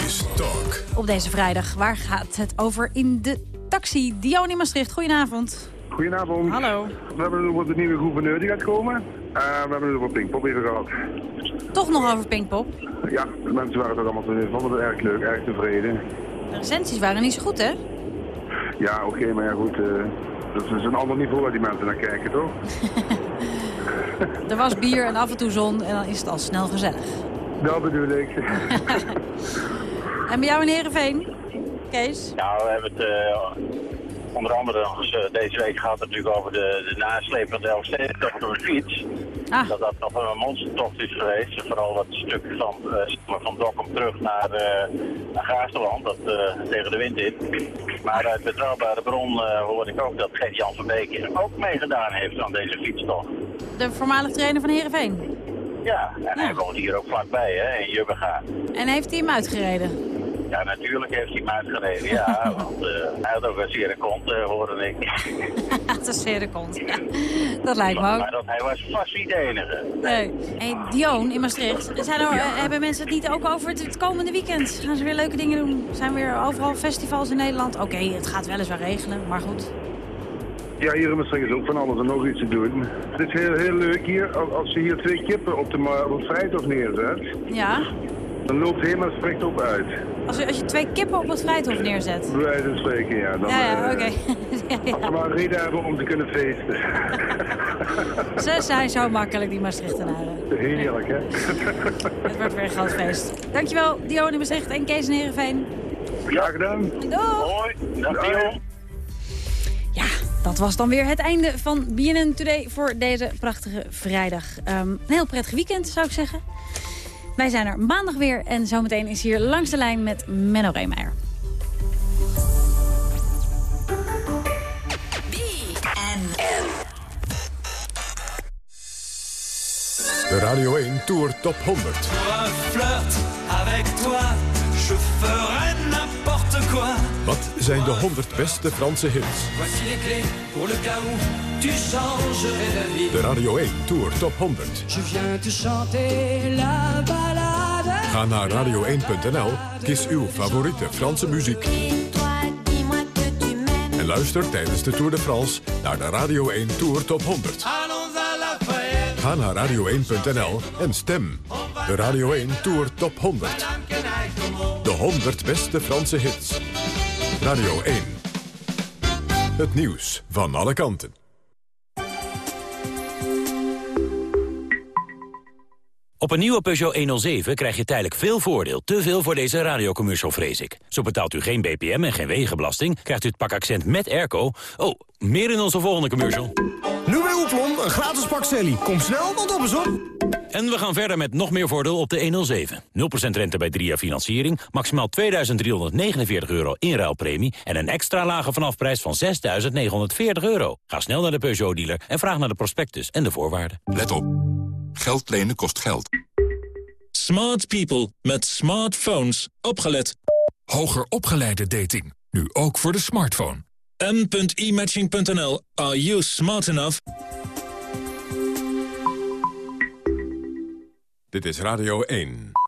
Talk. Op deze vrijdag, waar gaat het over in de taxi? Dion in Maastricht, goedenavond. Goedenavond. Hallo. We hebben het over de nieuwe gouverneur die gaat komen. Eh, we hebben het over Pinkpop even gehad. Toch nog over Pinkpop. Ja, de mensen waren toch allemaal te- vonden het erg leuk, erg tevreden. De recensies waren niet zo goed, hè? Ja, oké, maar ja goed. eh, dat is een ander niveau waar die mensen naar kijken, toch? Er was bier en af en toe zon en dan is het al snel gezellig. Dat bedoel ik. En bij jou in Heerenveen? Kees? Nou, we hebben het eh, onder andere nog eens eh, deze week gehad natuurlijk over de, de nasleep van de Elfstedentocht door de fiets. Dat dat nog een monstertocht is geweest. Vooral dat stuk van, maar van Dokkum terug naar, naar Gaasterland, dat tegen de wind in. Maar uit betrouwbare bron hoorde ik ook dat Gert-Jan van Beek ook meegedaan heeft aan deze fietstocht. De voormalig trainer van Heerenveen? Ja, en hij woont hier ook vlakbij, hè, in Jubbega. En heeft hij hem uitgereden? Ja, natuurlijk heeft hij hem uitgereden, ja. want eh, hij had ook een zere kont, uh, hoorde ik. dat is zere kont, ja. Dat lijkt me ook. Maar dat, hij was vast niet de enige. Nee. Hey, Dion in Maastricht, zijn er, eh, hebben mensen het niet ook over het, het, komende weekend? Gaan ze weer leuke dingen doen? Zijn weer overal festivals in Nederland? Oké, het gaat weliswaar regenen, maar goed. Ja, hier in Maastricht is ook van alles en nog iets te doen. Het is heel, heel leuk hier, als je hier twee kippen op de, op het vrijdag neerzet... Ja? Dan loopt helemaal spreekt op uit. Als je, als je twee kippen op het vrijthof neerzet? Bij wijze van spreken, ja. Dan, ja, ja, oké. Okay. ja, Als we maar een reden hebben om te kunnen feesten. Ze zijn zo makkelijk, die Maastrichtenaren. Heerlijk, hè? Het wordt weer een groot feest. Dankjewel, Dion in Maastricht en Kees in Heerenveen. Graag gedaan. Doeg! Hoi, dag Dion. Dat was dan weer het einde van BNN Today voor deze prachtige vrijdag. Um, een heel prettig weekend, zou ik zeggen. Wij zijn er maandag weer en zometeen is hier langs de lijn met Menno Reemeijer. De Radio 1 Tour Top 100. Wat zijn de 100 beste Franse hits? De Radio 1 Tour Top 100. Ga naar radio1.nl, kies uw favoriete Franse muziek. En luister tijdens de Tour de France naar de Radio 1 Tour Top 100. Ga naar radio1.nl en stem. De Radio 1 Tour Top 100. De 100 beste Franse hits. Radio 1. Het nieuws van alle kanten. Op een nieuwe Peugeot 107 krijg je tijdelijk veel voordeel. Te veel voor deze radiocommercial, vrees ik. Zo betaalt u geen BPM en geen wegenbelasting. Krijgt u het pak accent met airco. Oh, meer in onze volgende commercial. Nu bij Oeplon, een gratis pak Sally. Kom snel, want op is op. En we gaan verder met nog meer voordeel op de 107. 0% rente bij 3 jaar financiering, maximaal 2.349 euro inruilpremie... en een extra lage vanafprijs van 6.940 euro. Ga snel naar de Peugeot-dealer en vraag naar de prospectus en de voorwaarden. Let op. Geld lenen kost geld. Smart people met smartphones. Opgelet. Hoger opgeleide dating. Nu ook voor de smartphone. m.imatching.nl. Are you smart enough? Dit is Radio 1.